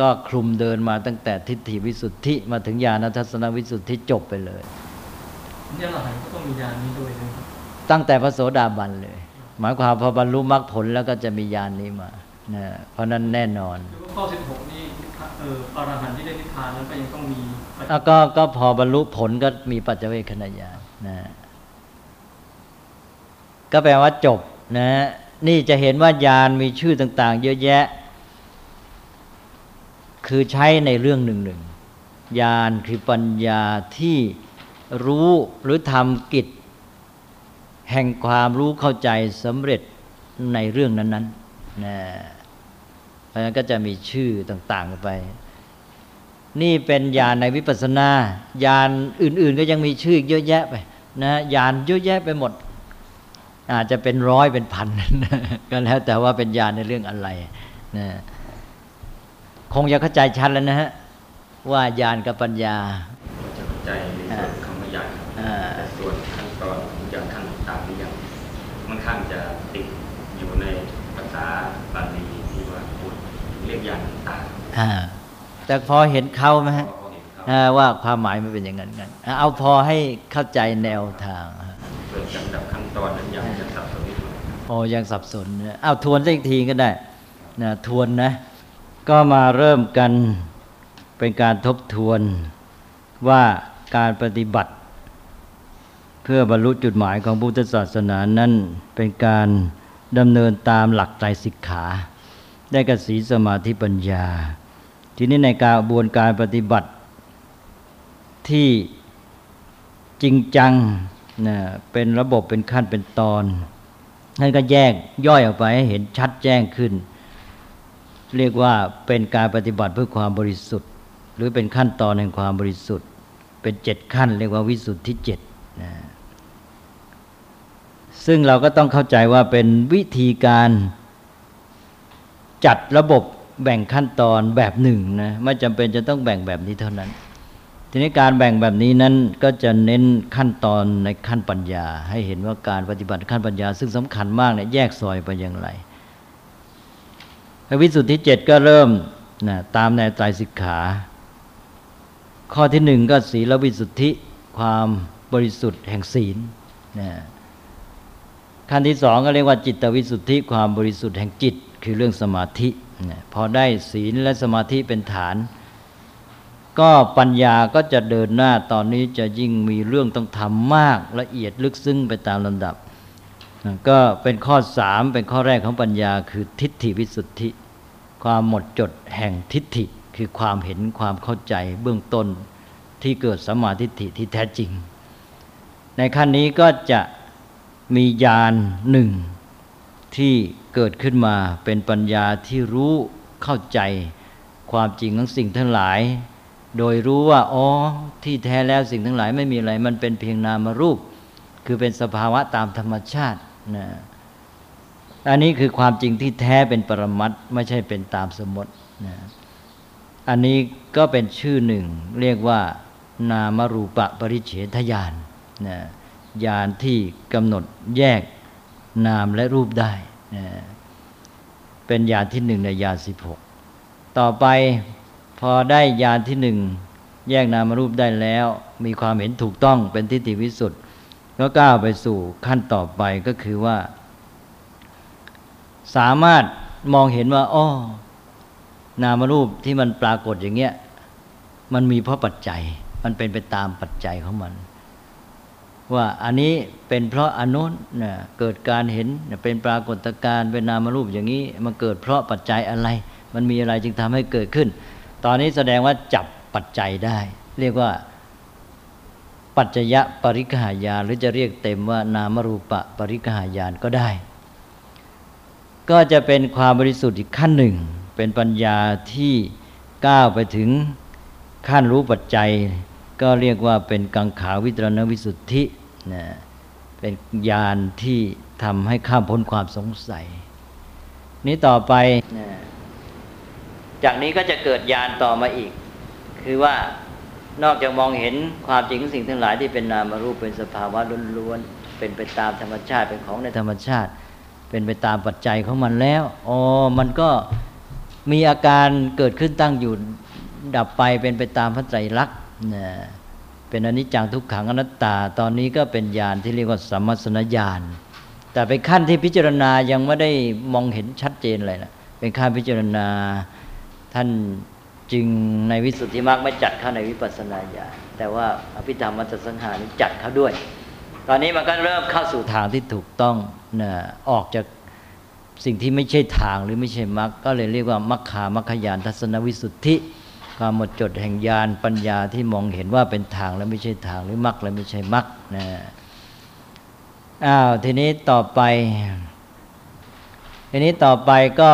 ก็คลุมเดินมาตั้งแต่ทิฏฐิวิสุทธิมาถึงญาณทัศนวิสุทธิจบไปเลยเนี่ยเราหันก็ต้องมียานนี้ด้วยนะครับตั้งแต่พระโสดาบันเลย หมายความพอบรรลุมรรคผลแล้วก็จะมีญาณนี้มานะเพราะนั้นแน่นอนคือว่าข้อ16นี่เอออรหันต์ที่ได้นิพพานนั้นก็ยังต้องมีแล้วก็ก็พอบรรลุผลก็มีปัจเจเวคขณญาณนะก็แปลว่าจบนะนี่จะเห็นว่าญาณมีชื่อต่าง ๆ เยอะแยะ คือใช้ในเรื่องหนึ่งหนึ่งญาณคือปัญญาที่รู้หรือทำกิจ แห่งความรู้เข้าใจสำเร็จในเรื่องนั้นๆนะเพราะฉะนั้นก็จะมีชื่อต่างๆไป นี่เป็นญาณในวิปัสสนาญาณอื่น ๆ ก็ยังมีชื่ออีกเยอะแยะไปนะญาณเยอะแยะไปหมด อาจจะเป็นร้อยเป็นพันก็แล้วแต่ว่าเป็นญาณในเรื่องอะไรนะ คงจะเข้าใจชัดแล้วนะฮะว่าญาณกับปัญญาจะเข้าใจในส่วนคำว่าญาณอ่าแต่ส่วนขั้นตอนของญาณขั้นต่างๆนี่ยังค่อนข้างจะติดอยู่ในภาษาบาลีที่ว่าพูดเรียกญาณต่างอ่าแต่พอเห็นเขาไหมๆฮะพอเห็นเขาอ่าว่าความหมายมันเป็นอย่างนั้นกันอ่าเอาพอให้เข้าใจแนวทางฮะส่วนลำดับขั้นตอนนั้นยังจะสับสนนิดหน่อยโอ้ยังสับสนนะเอาทวนสักอีกทีก็ได้นะทวนนะ ก็มาเริ่มกันเป็นการทบทวนว่าการปฏิบัติ เพื่อบรรลุจุดหมายของพุทธศาสนานั้นเป็นการดำเนินตามหลักใจสิกขา ได้กสีสมาธิปัญญา ทีนี้ในการบวนการปฏิบัติ ที่จริงจังนะเป็นระบบเป็นขั้นเป็นตอนนั่นก็แยกย่อยออกไปให้เห็นชัดแจ้งขึ้น เรียกว่าเป็นการปฏิบัติเพื่อความบริสุทธิ์ หรือเป็นขั้นตอนแห่งความบริสุทธิ์ เป็นเจ็ดขั้น เรียกว่าวิสุทธิเจ็ดนะซึ่งเราก็ต้องเข้าใจว่าเป็นวิธีการจัดระบบแบ่งขั้นตอนแบบหนึ่งนะไม่จำเป็นจะต้องแบ่งแบบนี้เท่านั้น ทีนี้การแบ่งแบบนี้นั้นก็จะเน้นขั้นตอนในขั้นปัญญา ให้เห็นว่าการปฏิบัติขั้นปัญญา ซึ่งสำคัญมากเนี่ยแยกซอยไปอย่างไร วิสุทธิเจ็ดก็เริ่มนะตามในไตรสิกขา ข้อที่หนึ่งก็ศีลวิสุทธิความบริสุทธิ์แห่งศีลนะขั้นที่สองก็เรียกว่าจิตวิสุทธิความบริสุทธิ์แห่งจิต คือเรื่องสมาธินะพอได้ศีลและสมาธิเป็นฐาน ก็ปัญญาก็จะเดินหน้าตอนนี้จะยิ่งมีเรื่องต้องทำมากละเอียดลึกซึ้งไปตามลำดับก็เป็นข้อสามเป็นข้อแรกของปัญญาคือทิฏฐิวิสุทธิ ความหมดจดแห่งทิฏฐิคือความเห็นความเข้าใจเบื้องต้นที่เกิดสมมาทิฏฐิที่แท้จริง ในขั้นนี้ก็จะมีญาณหนึ่งที่เกิดขึ้นมาเป็นปัญญาที่รู้เข้าใจความจริงของสิ่งทั้งหลาย โดยรู้ว่าอ๋อที่แท้แล้วสิ่งทั้งหลายไม่มีอะไร มันเป็นเพียงนามรูป คือเป็นสภาวะตามธรรมชาตินะ อันนี้คือความจริงที่แท้เป็นปรมัตถ์ไม่ใช่เป็นตามสมมตินะอันนี้ก็เป็นชื่อหนึ่ง เรียกว่านามรูปะปริเฉทญาณนะญาณที่กำหนดแยกนามและรูปได้นะเป็นญาณที่หนึ่งในญาณสิบหกต่อไปพอได้ญาณที่หนึ่งแยกนามรูปได้แล้ว มีความเห็นถูกต้องเป็นทิฏฐิวิสุทธ์ก็ก้าวไปสู่ขั้นต่อไปก็คือว่า สามารถมองเห็นว่าอ้อนามรูปที่มันปรากฏอย่างเงี้ย มันมีเพราะปัจจัย มันเป็นไปตามปัจจัยของมัน ว่าอันนี้เป็นเพราะอนุนนะเกิดการเห็นเป็นปรากฏการณ์เป็นนามรูปอย่างนี้มันเกิดเพราะปัจจัยอะไร มันมีอะไรจึงทำให้เกิดขึ้น ตอนนี้แสดงว่าจับปัจจัยได้ เรียกว่าปัจจยะปริกหายานหรือจะเรียกเต็มว่านามรูปะปริกหายานก็ได้ ก็จะเป็นความบริสุทธิ์อีกขั้นหนึ่ง เป็นปัญญาที่ก้าวไปถึงขั้นรู้ปัจจัย ก็เรียกว่าเป็นกังขาวิตรณวิสุทธินะเป็นญาณที่ทำให้ข้ามพ้นความสงสัย นี้ต่อไปนะจากนี้ก็จะเกิดญาณต่อมาอีก คือว่านอกจากมองเห็นความจริงสิ่งทั้งหลายที่เป็นนามรูปเป็นสภาวะล้วนๆเป็นไปตามธรรมชาติเป็นของในธรรมชาติ เป็นไปตามปัจจัยของมันแล้วอ๋อมันก็มีอาการเกิดขึ้นตั้งอยู่ดับไปเป็นไปตามพระไตรลักษณ์นะเป็นอนิจจังทุกขังอนัตตา ตอนนี้ก็เป็นญาณที่เรียกว่าสัมมัสนญาณแต่เป็นขั้นที่พิจารณายังไม่ได้มองเห็นชัดเจนเลยนะเป็นขั้นพิจารณาท่านจึงในวิสุทธิมรรคไม่จัดเข้าในวิปัสสนาญาณแต่ว่าอภิธรรมมัตสังหานี้จัดเข้าด้วย ตอนนี้มันก็เริ่มเข้าสู่ทางที่ถูกต้อง นะออกจากสิ่งที่ไม่ใช่ทางหรือไม่ใช่มรรคก็เลยเรียกว่ามัคคามัคคยานทัศนวิสุทธิ ความหมดจดแห่งญาณปัญญาที่มองเห็นว่าเป็นทางและไม่ใช่ทางหรือมรรคและไม่ใช่มรรคนะอ้าวทีนี้ต่อไป ทีนี้ต่อไปก็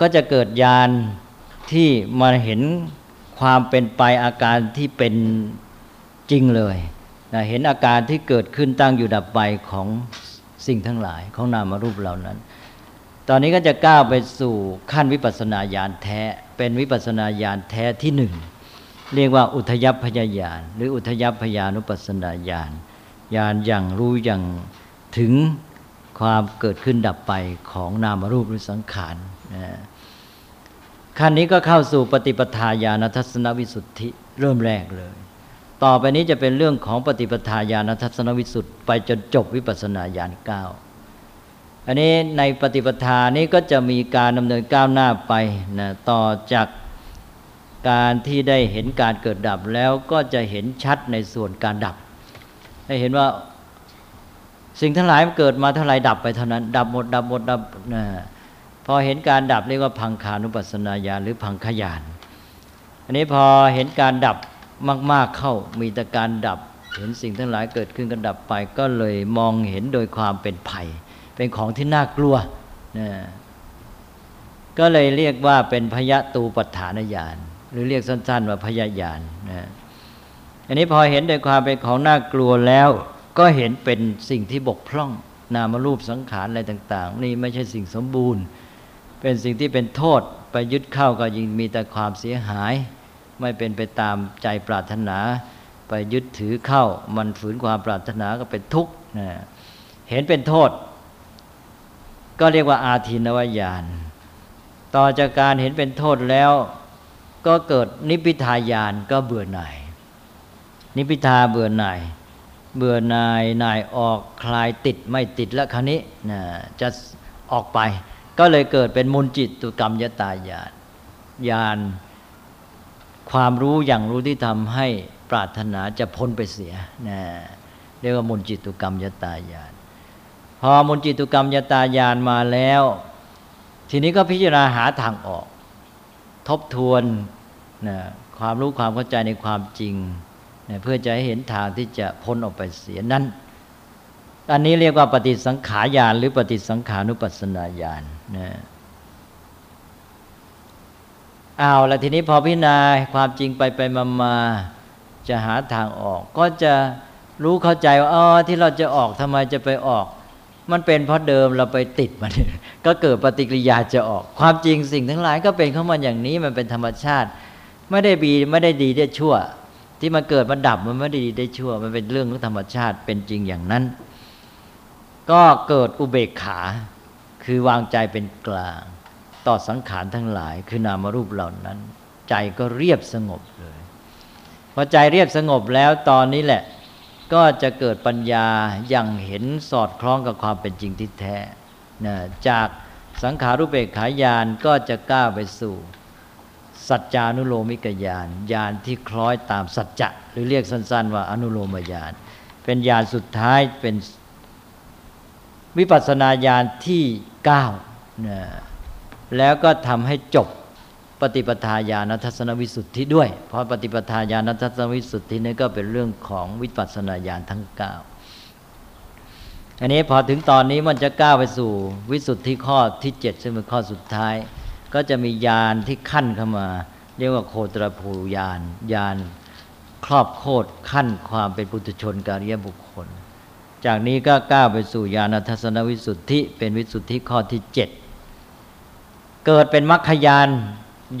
ก็จะเกิดญาณที่มาเห็นความเป็นไปอาการที่เป็นจริงเลยนะเห็นอาการที่เกิดขึ้นตั้งอยู่ดับไปของ สิ่งทั้งหลายของนามรูปเหล่านั้น ตอนนี้ก็จะก้าวไปสู่ขั้นวิปัสสนาญาณแท้ เป็นวิปัสสนาญาณแท้ที่หนึ่งเรียกว่าอุทยพยญาณหรืออุทยพยานุปัสสนาญาณญาณอย่างรู้อย่างถึงความเกิดขึ้นดับไปของนามรูปหรือสังขารขั้นนี้ก็เข้าสู่ปฏิปทาญาณทัศนวิสุทธิเริ่มแรกเลย ต่อไปนี้จะเป็นเรื่องของปฏิปทาญาณทัศนวิสุทธิไปจนจบวิปัสสนาญาณเก้าอันนี้ในปฏิปทานี้ก็จะมีการดำเนินก้าวหน้าไปนะต่อจากการที่ได้เห็นการเกิดดับแล้วก็จะเห็นชัดในส่วนการดับ ได้เห็นว่าสิ่งทั้งหลายมันเกิดมาเท่าไรดับไปเท่านั้น ดับหมดดับหมดดับนะพอเห็นการดับเรียกว่าพังคานุปัสสนาญาณหรือพังขยาน อันนี้พอเห็นการดับ มาก ๆเข้ามีแต่การดับ เห็นสิ่งทั้งหลายเกิดขึ้นกันดับไป ก็เลยมองเห็นโดยความเป็นภัย เป็นของที่น่ากลัวนะก็เลยเรียกว่าเป็นพยะตูปัฏฐานญาณหรือเรียกสั้น ๆ ว่าพยาญาณนะอันนี้พอเห็นโดยความเป็นของน่ากลัวแล้ว ก็เห็นเป็นสิ่งที่บกพร่อง นามรูปสังขารอะไรต่าง ๆ นี่ไม่ใช่สิ่งสมบูรณ์ เป็นสิ่งที่เป็นโทษไปยึดเข้าก็ยิ่งมีแต่ความเสียหาย ไม่เป็นไปตามใจปรารถนา ไปยึดถือเข้า มันฝืนความปรารถนาก็เป็นทุกข์นะเห็นเป็นโทษ ก็เรียกว่าอาทินวายานต่อจากการเห็นเป็นโทษแล้ว ก็เกิดนิพิทายานก็เบื่อหน่าย นิพิทาเบื่อหน่าย เบื่อหน่ายหน่ายออกคลายติดไม่ติดแล้วคราวนี้นะจะออกไป ก็เลยเกิดเป็นมุนจิตตุกรรมยตายานญาณ ความรู้อย่างรู้ที่ทำให้ปรารถนาจะพ้นไปเสียนะเรียกว่ามุนจิตุกรรมยตายาน พอมุนจิตตุกรรมยตายานมาแล้ว ทีนี้ก็พิจารณาหาทางออก ทบทวนนะความรู้ความเข้าใจในความจริงนะเพื่อจะให้เห็นทางที่จะพ้นออกไปเสียนั้นอันนี้เรียกว่าปฏิสังขารญาณหรือปฏิสังขานุปัสสนาญาณนะ เอาแล้วทีนี้พอพิจารณาความจริงไปไปมามาจะหาทางออก ก็จะรู้เข้าใจว่าอ๋อที่เราจะออกทำไมจะไปออก มันเป็นเพราะเดิมเราไปติดมันก็เกิดปฏิกิริยาจะออก ความจริงสิ่งทั้งหลายก็เป็นของมันอย่างนี้มันเป็นธรรมชาติ ไม่ได้บีไม่ได้ดีได้ชั่ว ที่มันเกิดมันดับมันไม่ได้ดีได้ชั่ว มันเป็นเรื่องของธรรมชาติเป็นจริงอย่างนั้น ก็เกิดอุเบกขา คือวางใจเป็นกลาง ต่อสังขารทั้งหลาย คือนามรูปเหล่านั้น ใจก็เรียบสงบเลยพอใจเรียบสงบแล้วตอนนี้แหละ ก็จะเกิดปัญญาอย่างเห็นสอดคล้องกับความเป็นจริงที่แท้นะจากสังขารุเบกขายานก็จะก้าวไปสู่ สัจจานุโลมิกยานญาณที่คล้อยตามสัจจะหรือเรียกสั้น ๆ ว่าอนุโลมญาณเป็นญาณสุดท้ายเป็นวิปัสสนาญาณที่เก้านะ แล้วก็ทำให้จบปฏิปทาญาณทัศนวิสุทธิด้วย เพราะปฏิปทาญาณทัศนวิสุทธินี่ก็เป็นเรื่องของวิปัสสนาญาณทั้งเก้าอันนี้พอถึงตอนนี้มันจะก้าวไปสู่วิสุทธิข้อที่เจ็ดซึ่งเป็นข้อสุดท้าย ก็จะมีญาณที่ขั้นเข้ามา เรียกว่าโคตรภูญาณญาณครอบโคตรขั้นความเป็นปุถุชนการียบุคคล จากนี้ก็ก้าวไปสู่ญาณทัศนวิสุทธิ เป็นวิสุทธิข้อที่เจ็ด เกิดเป็นมรรคยาน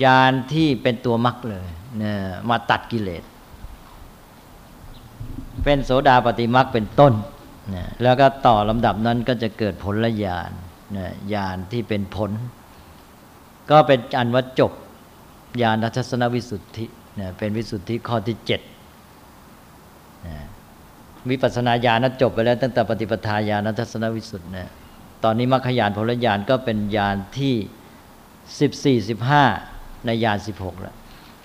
ยานที่เป็นตัวมรรคเลยเนี่ยมาตัดกิเลส เป็นโสดาปฏิมรรคเป็นต้นนะแล้วก็ต่อลำดับนั้นก็จะเกิดผลละญาณนะญาณที่เป็นผล ก็เป็นอันว่าจบญาณทัศนวิสุทธินะเป็นวิสุทธิข้อที่เจ็ดนะวิปัสสนาญาณนั้นจบไปแล้ว ตั้งแต่ปฏิปทาญาณทัศนวิสุทธินะตอนนี้มรรคญาณผลญาณก็เป็นญาณที่ สิบสี่สิบห้าในญาณสิบหกแล้ว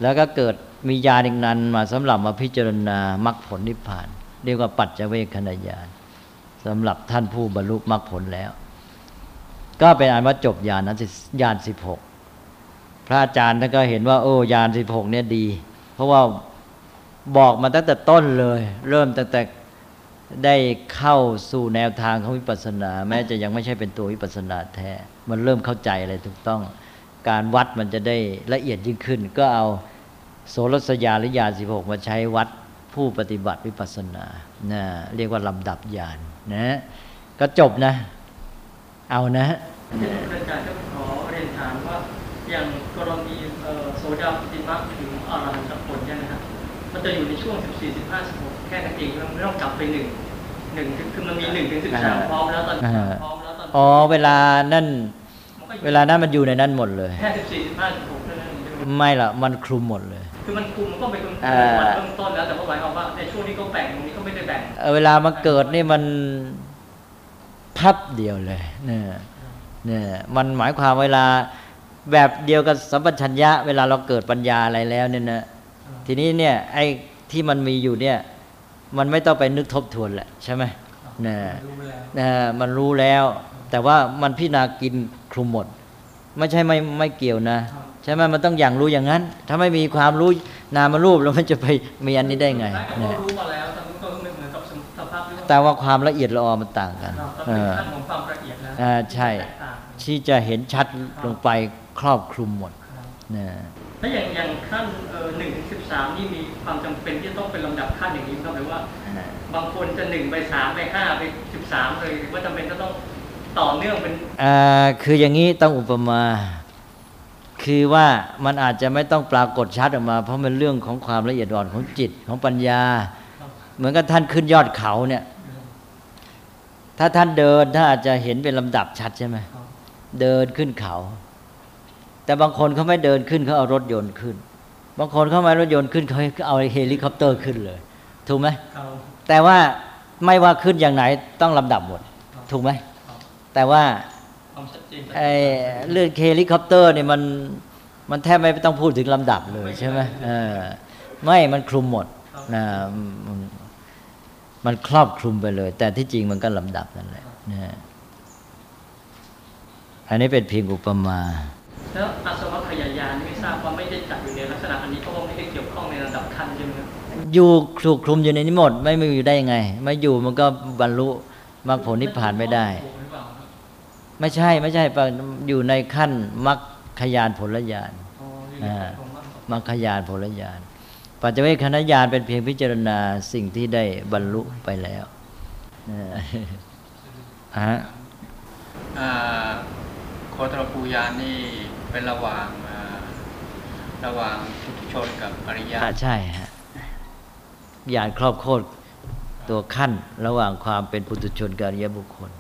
แล้วก็เกิดมีญาณอีกนั้นมาสำหรับมาพิจารณามรรคผลนิพพาน เรียกว่าปัจเจเวคขณญาณสำหรับท่านผู้บรรลุมรรคผลแล้ว ก็เป็นอันว่าจบญาณนั้นญาณสิบหกพระอาจารย์ท่านก็เห็นว่า โอ้ญาณสิบหกเนี่ยดี เพราะว่าบอกมาตั้งแต่ต้นเลย เริ่มตั้งแต่ได้เข้าสู่แนวทางของวิปัสสนา แม้จะยังไม่ใช่เป็นตัววิปัสสนาแท้ มันเริ่มเข้าใจอะไรถูกต้อง การวัดมันจะได้ละเอียดยิ่งขึ้น ก็เอาโสรสยาหรือญาณสิบหกมาใช้วัดผู้ปฏิบัติวิปัสสนานะเรียกว่าลำดับญาณนะ ก็จบนะ เอานะอาจารย์ก็ขอเรียนถามว่าอย่างกรณีเอ่อโสดาปฏิมาถึงอรหันตผลเนี่ยนะครับมันจะอยู่ในช่วง 14 15 16 แค่นั้นเองไม่ต้องกลับไปหนึ่งหนึ่งคือคือมันมีหนึ่งถึงสิบสามพร้อมแล้วตอนอ่าพร้อมแล้วตอนอ๋อเวลานั่นมันก็อยู่ เวลานั้นมันอยู่ในนั้นหมดเลยแค่14 15 16เท่านั้นเองใช่ไหมไม่ละมันคลุมหมดเลย คือมันคุมมันก็เป็นอ่าวันเริ่มต้นแล้วแต่ว่าหมายความว่าในช่วงที่เขาแบ่งตรงนี้เขาไม่ได้แบ่งเอ่อเวลามันเกิดนี่มันพับเดียวเลยเนี่ยเนี่ยมันหมายความเวลาแบบเดียวกับสัมปชัญญะ เวลาเราเกิดปัญญาอะไรแล้วเนี่ยนะทีนี้เนี่ยไอ้ที่มันมีอยู่เนี่ย มันไม่ต้องไปนึกทบทวนแหละใช่ไหมเนี่ยรู้ไปแล้วนะมันรู้แล้ว แต่ว่ามันพิจารณากิน คลุมหมด ไม่ใช่ไม่ไม่เกี่ยวนะ ใช่ไหมมันต้องอย่างรู้อย่างนั้น ถ้าไม่มีความรู้นามารูปแล้วมันจะไปมีอันนี้ได้ไงแต่เนี่ยเขารู้มาแล้วแต่มันก็ไม่เหมือนกับสภาพที่ว่าแต่ว่าความละเอียดละออมันต่างกันเราก็เอเป็นอขั้นของความละเอียดแล้วอ่าใช่แตกต่างที่จะเห็นชัดลงไปครอบคลุมหมดครับนะแล้วอย่างอย่างขั้นหนึ่งถึงสิบสามนี่มีความจำเป็นที่ต้องเป็นลำดับขั้นอย่างนี้ครับหรือว่า บางคนจะหนึ่งไปสามไปห้าไปสิบสามเลยหรือว่าจำเป็นจะต้อง ต่อเนื่องเป็นอ่าคืออย่างนี้ต้องอุปมา คือว่ามันอาจจะไม่ต้องปรากฏชัดออกมา เพราะมันเรื่องของความละเอียดอ่อนของจิตของปัญญา เหมือนกับท่านขึ้นยอดเขาเนี่ย ถ้าท่านเดินท่านอาจจะเห็นเป็นลำดับชัดใช่ไหมเดินขึ้นเขา แต่บางคนเขาไม่เดินขึ้นเขาเอารถยนต์ขึ้น บางคนเขาไม่เอารถยนต์ขึ้นเขาเอาเฮลิคอปเตอร์ขึ้นเลย ถูกไหมเขาแต่ว่าไม่ว่าขึ้นอย่างไหนต้องลำดับหมด ถูกไหม แต่ว่าความชัดเจนไอ้เรื่องเฮลิคอปเตอร์เนี่ยมันมันแทบไม่ต้องพูดถึงลำดับเลยใช่ไหมเออไม่มันคลุมหมดนะมันมันครอบคลุมไปเลย แต่ที่จริงมันก็ลำดับนั่นแหละนะอันนี้เป็นเพียงอุปมา แล้วอาสวะขยายานไม่ทราบว่าไม่ได้จัดอยู่ในลักษณะอันนี้เพราะว่าไม่ได้เกี่ยวข้องในระดับขั้นใช่ไหมครับอยู่ถูกคลุมอยู่ในนี้หมด ไม่ไม่อยู่ได้ยังไง ไม่อยู่มันก็บรรลุมรรคผลนิพพานไม่ได้ ไม่ใช่ไม่ใช่ปะอยู่ในขั้นมรรคยานผลญาณอ๋ออยู่ในขั้นของมรรคมรรคยานผลญาณปัจเจเวคขณญาณเป็นเพียงพิจารณาสิ่งที่ได้บรรลุไปแล้วเอออะฮะอ่าโคตรภูยานนี่เป็นระหว่างอ่าระหว่างปุถุชนกับอริยะอะใช่ฮะญาณครอบโคตรตัวขั้นระหว่างความเป็นปุถุชนกับอริยบุคคล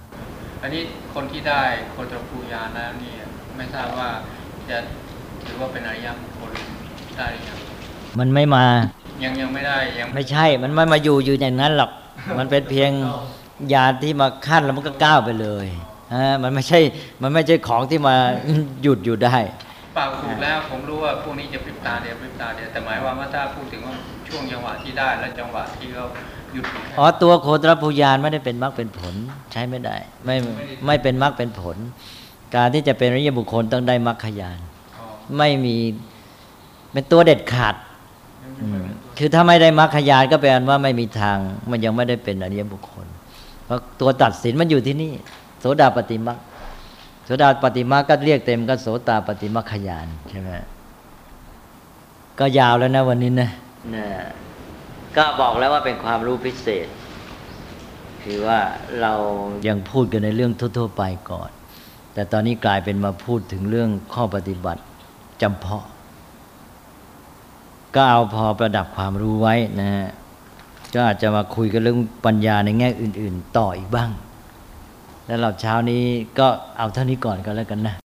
อันนี้คนที่ได้โคตรภูยานแล้วนี่ไม่ทราบว่าจะถือว่าเป็นอริยบุคคลได้หรือยังมันไม่มา ยังยังไม่ได้ยังไม่ใช่ มันไม่มาอยู่อยู่อย่างนั้นหรอกมันเป็นเพียงญาณที่มาขั้นแล้วมันก็ก้าวไปเลยฮะมันไม่ใช่มันไม่ใช่ของที่มาหยุดอยู่ได้ ปปล่าถูกแล้วผมรู้ว่าพวกนี้จะพริบตาเดียวพริบตาเดียวแต่หมายความว่าถ้าพูดถึงว่าช่วงจังหวะที่ได้และจังหวะที่เขาหยุดอ๋อตัวโคตรภูยานไม่ได้เป็นมรรคเป็นผลใช้ไม่ได้ ไม่ไม่เป็นมรรคเป็นผล การที่จะเป็นอริยบุคคลต้องได้มรรคยานอ๋อไม่มีเป็นตัวเด็ดขาดอืมคือถ้าไม่ได้มรรคยานก็แปลว่าไม่มีทาง มันยังไม่ได้เป็นอริยบุคคล เพราะตัวตัดสินมันอยู่ที่นี่ โสดาปฏิมรรคโสดาปฏิมรรคก็เรียกเต็มก็โสตาปฏิมรรคยานใช่ไหมก็ยาวแล้วนะวันนี้นะนะก็บอกแล้วว่าเป็นความรู้พิเศษ คือว่าเรายังพูดกันในเรื่องทั่วๆไปก่อน แต่ตอนนี้กลายเป็นมาพูดถึงเรื่องข้อปฏิบัติจำเพาะ ก็เอาพอประดับความรู้ไว้นะฮะก็อาจจะมาคุยกันเรื่องปัญญาในแง่อื่น ๆ ต่ออีกบ้าง แล้วเราเช้านี้ก็เอาเท่านี้ก่อนก็แล้วกันนะ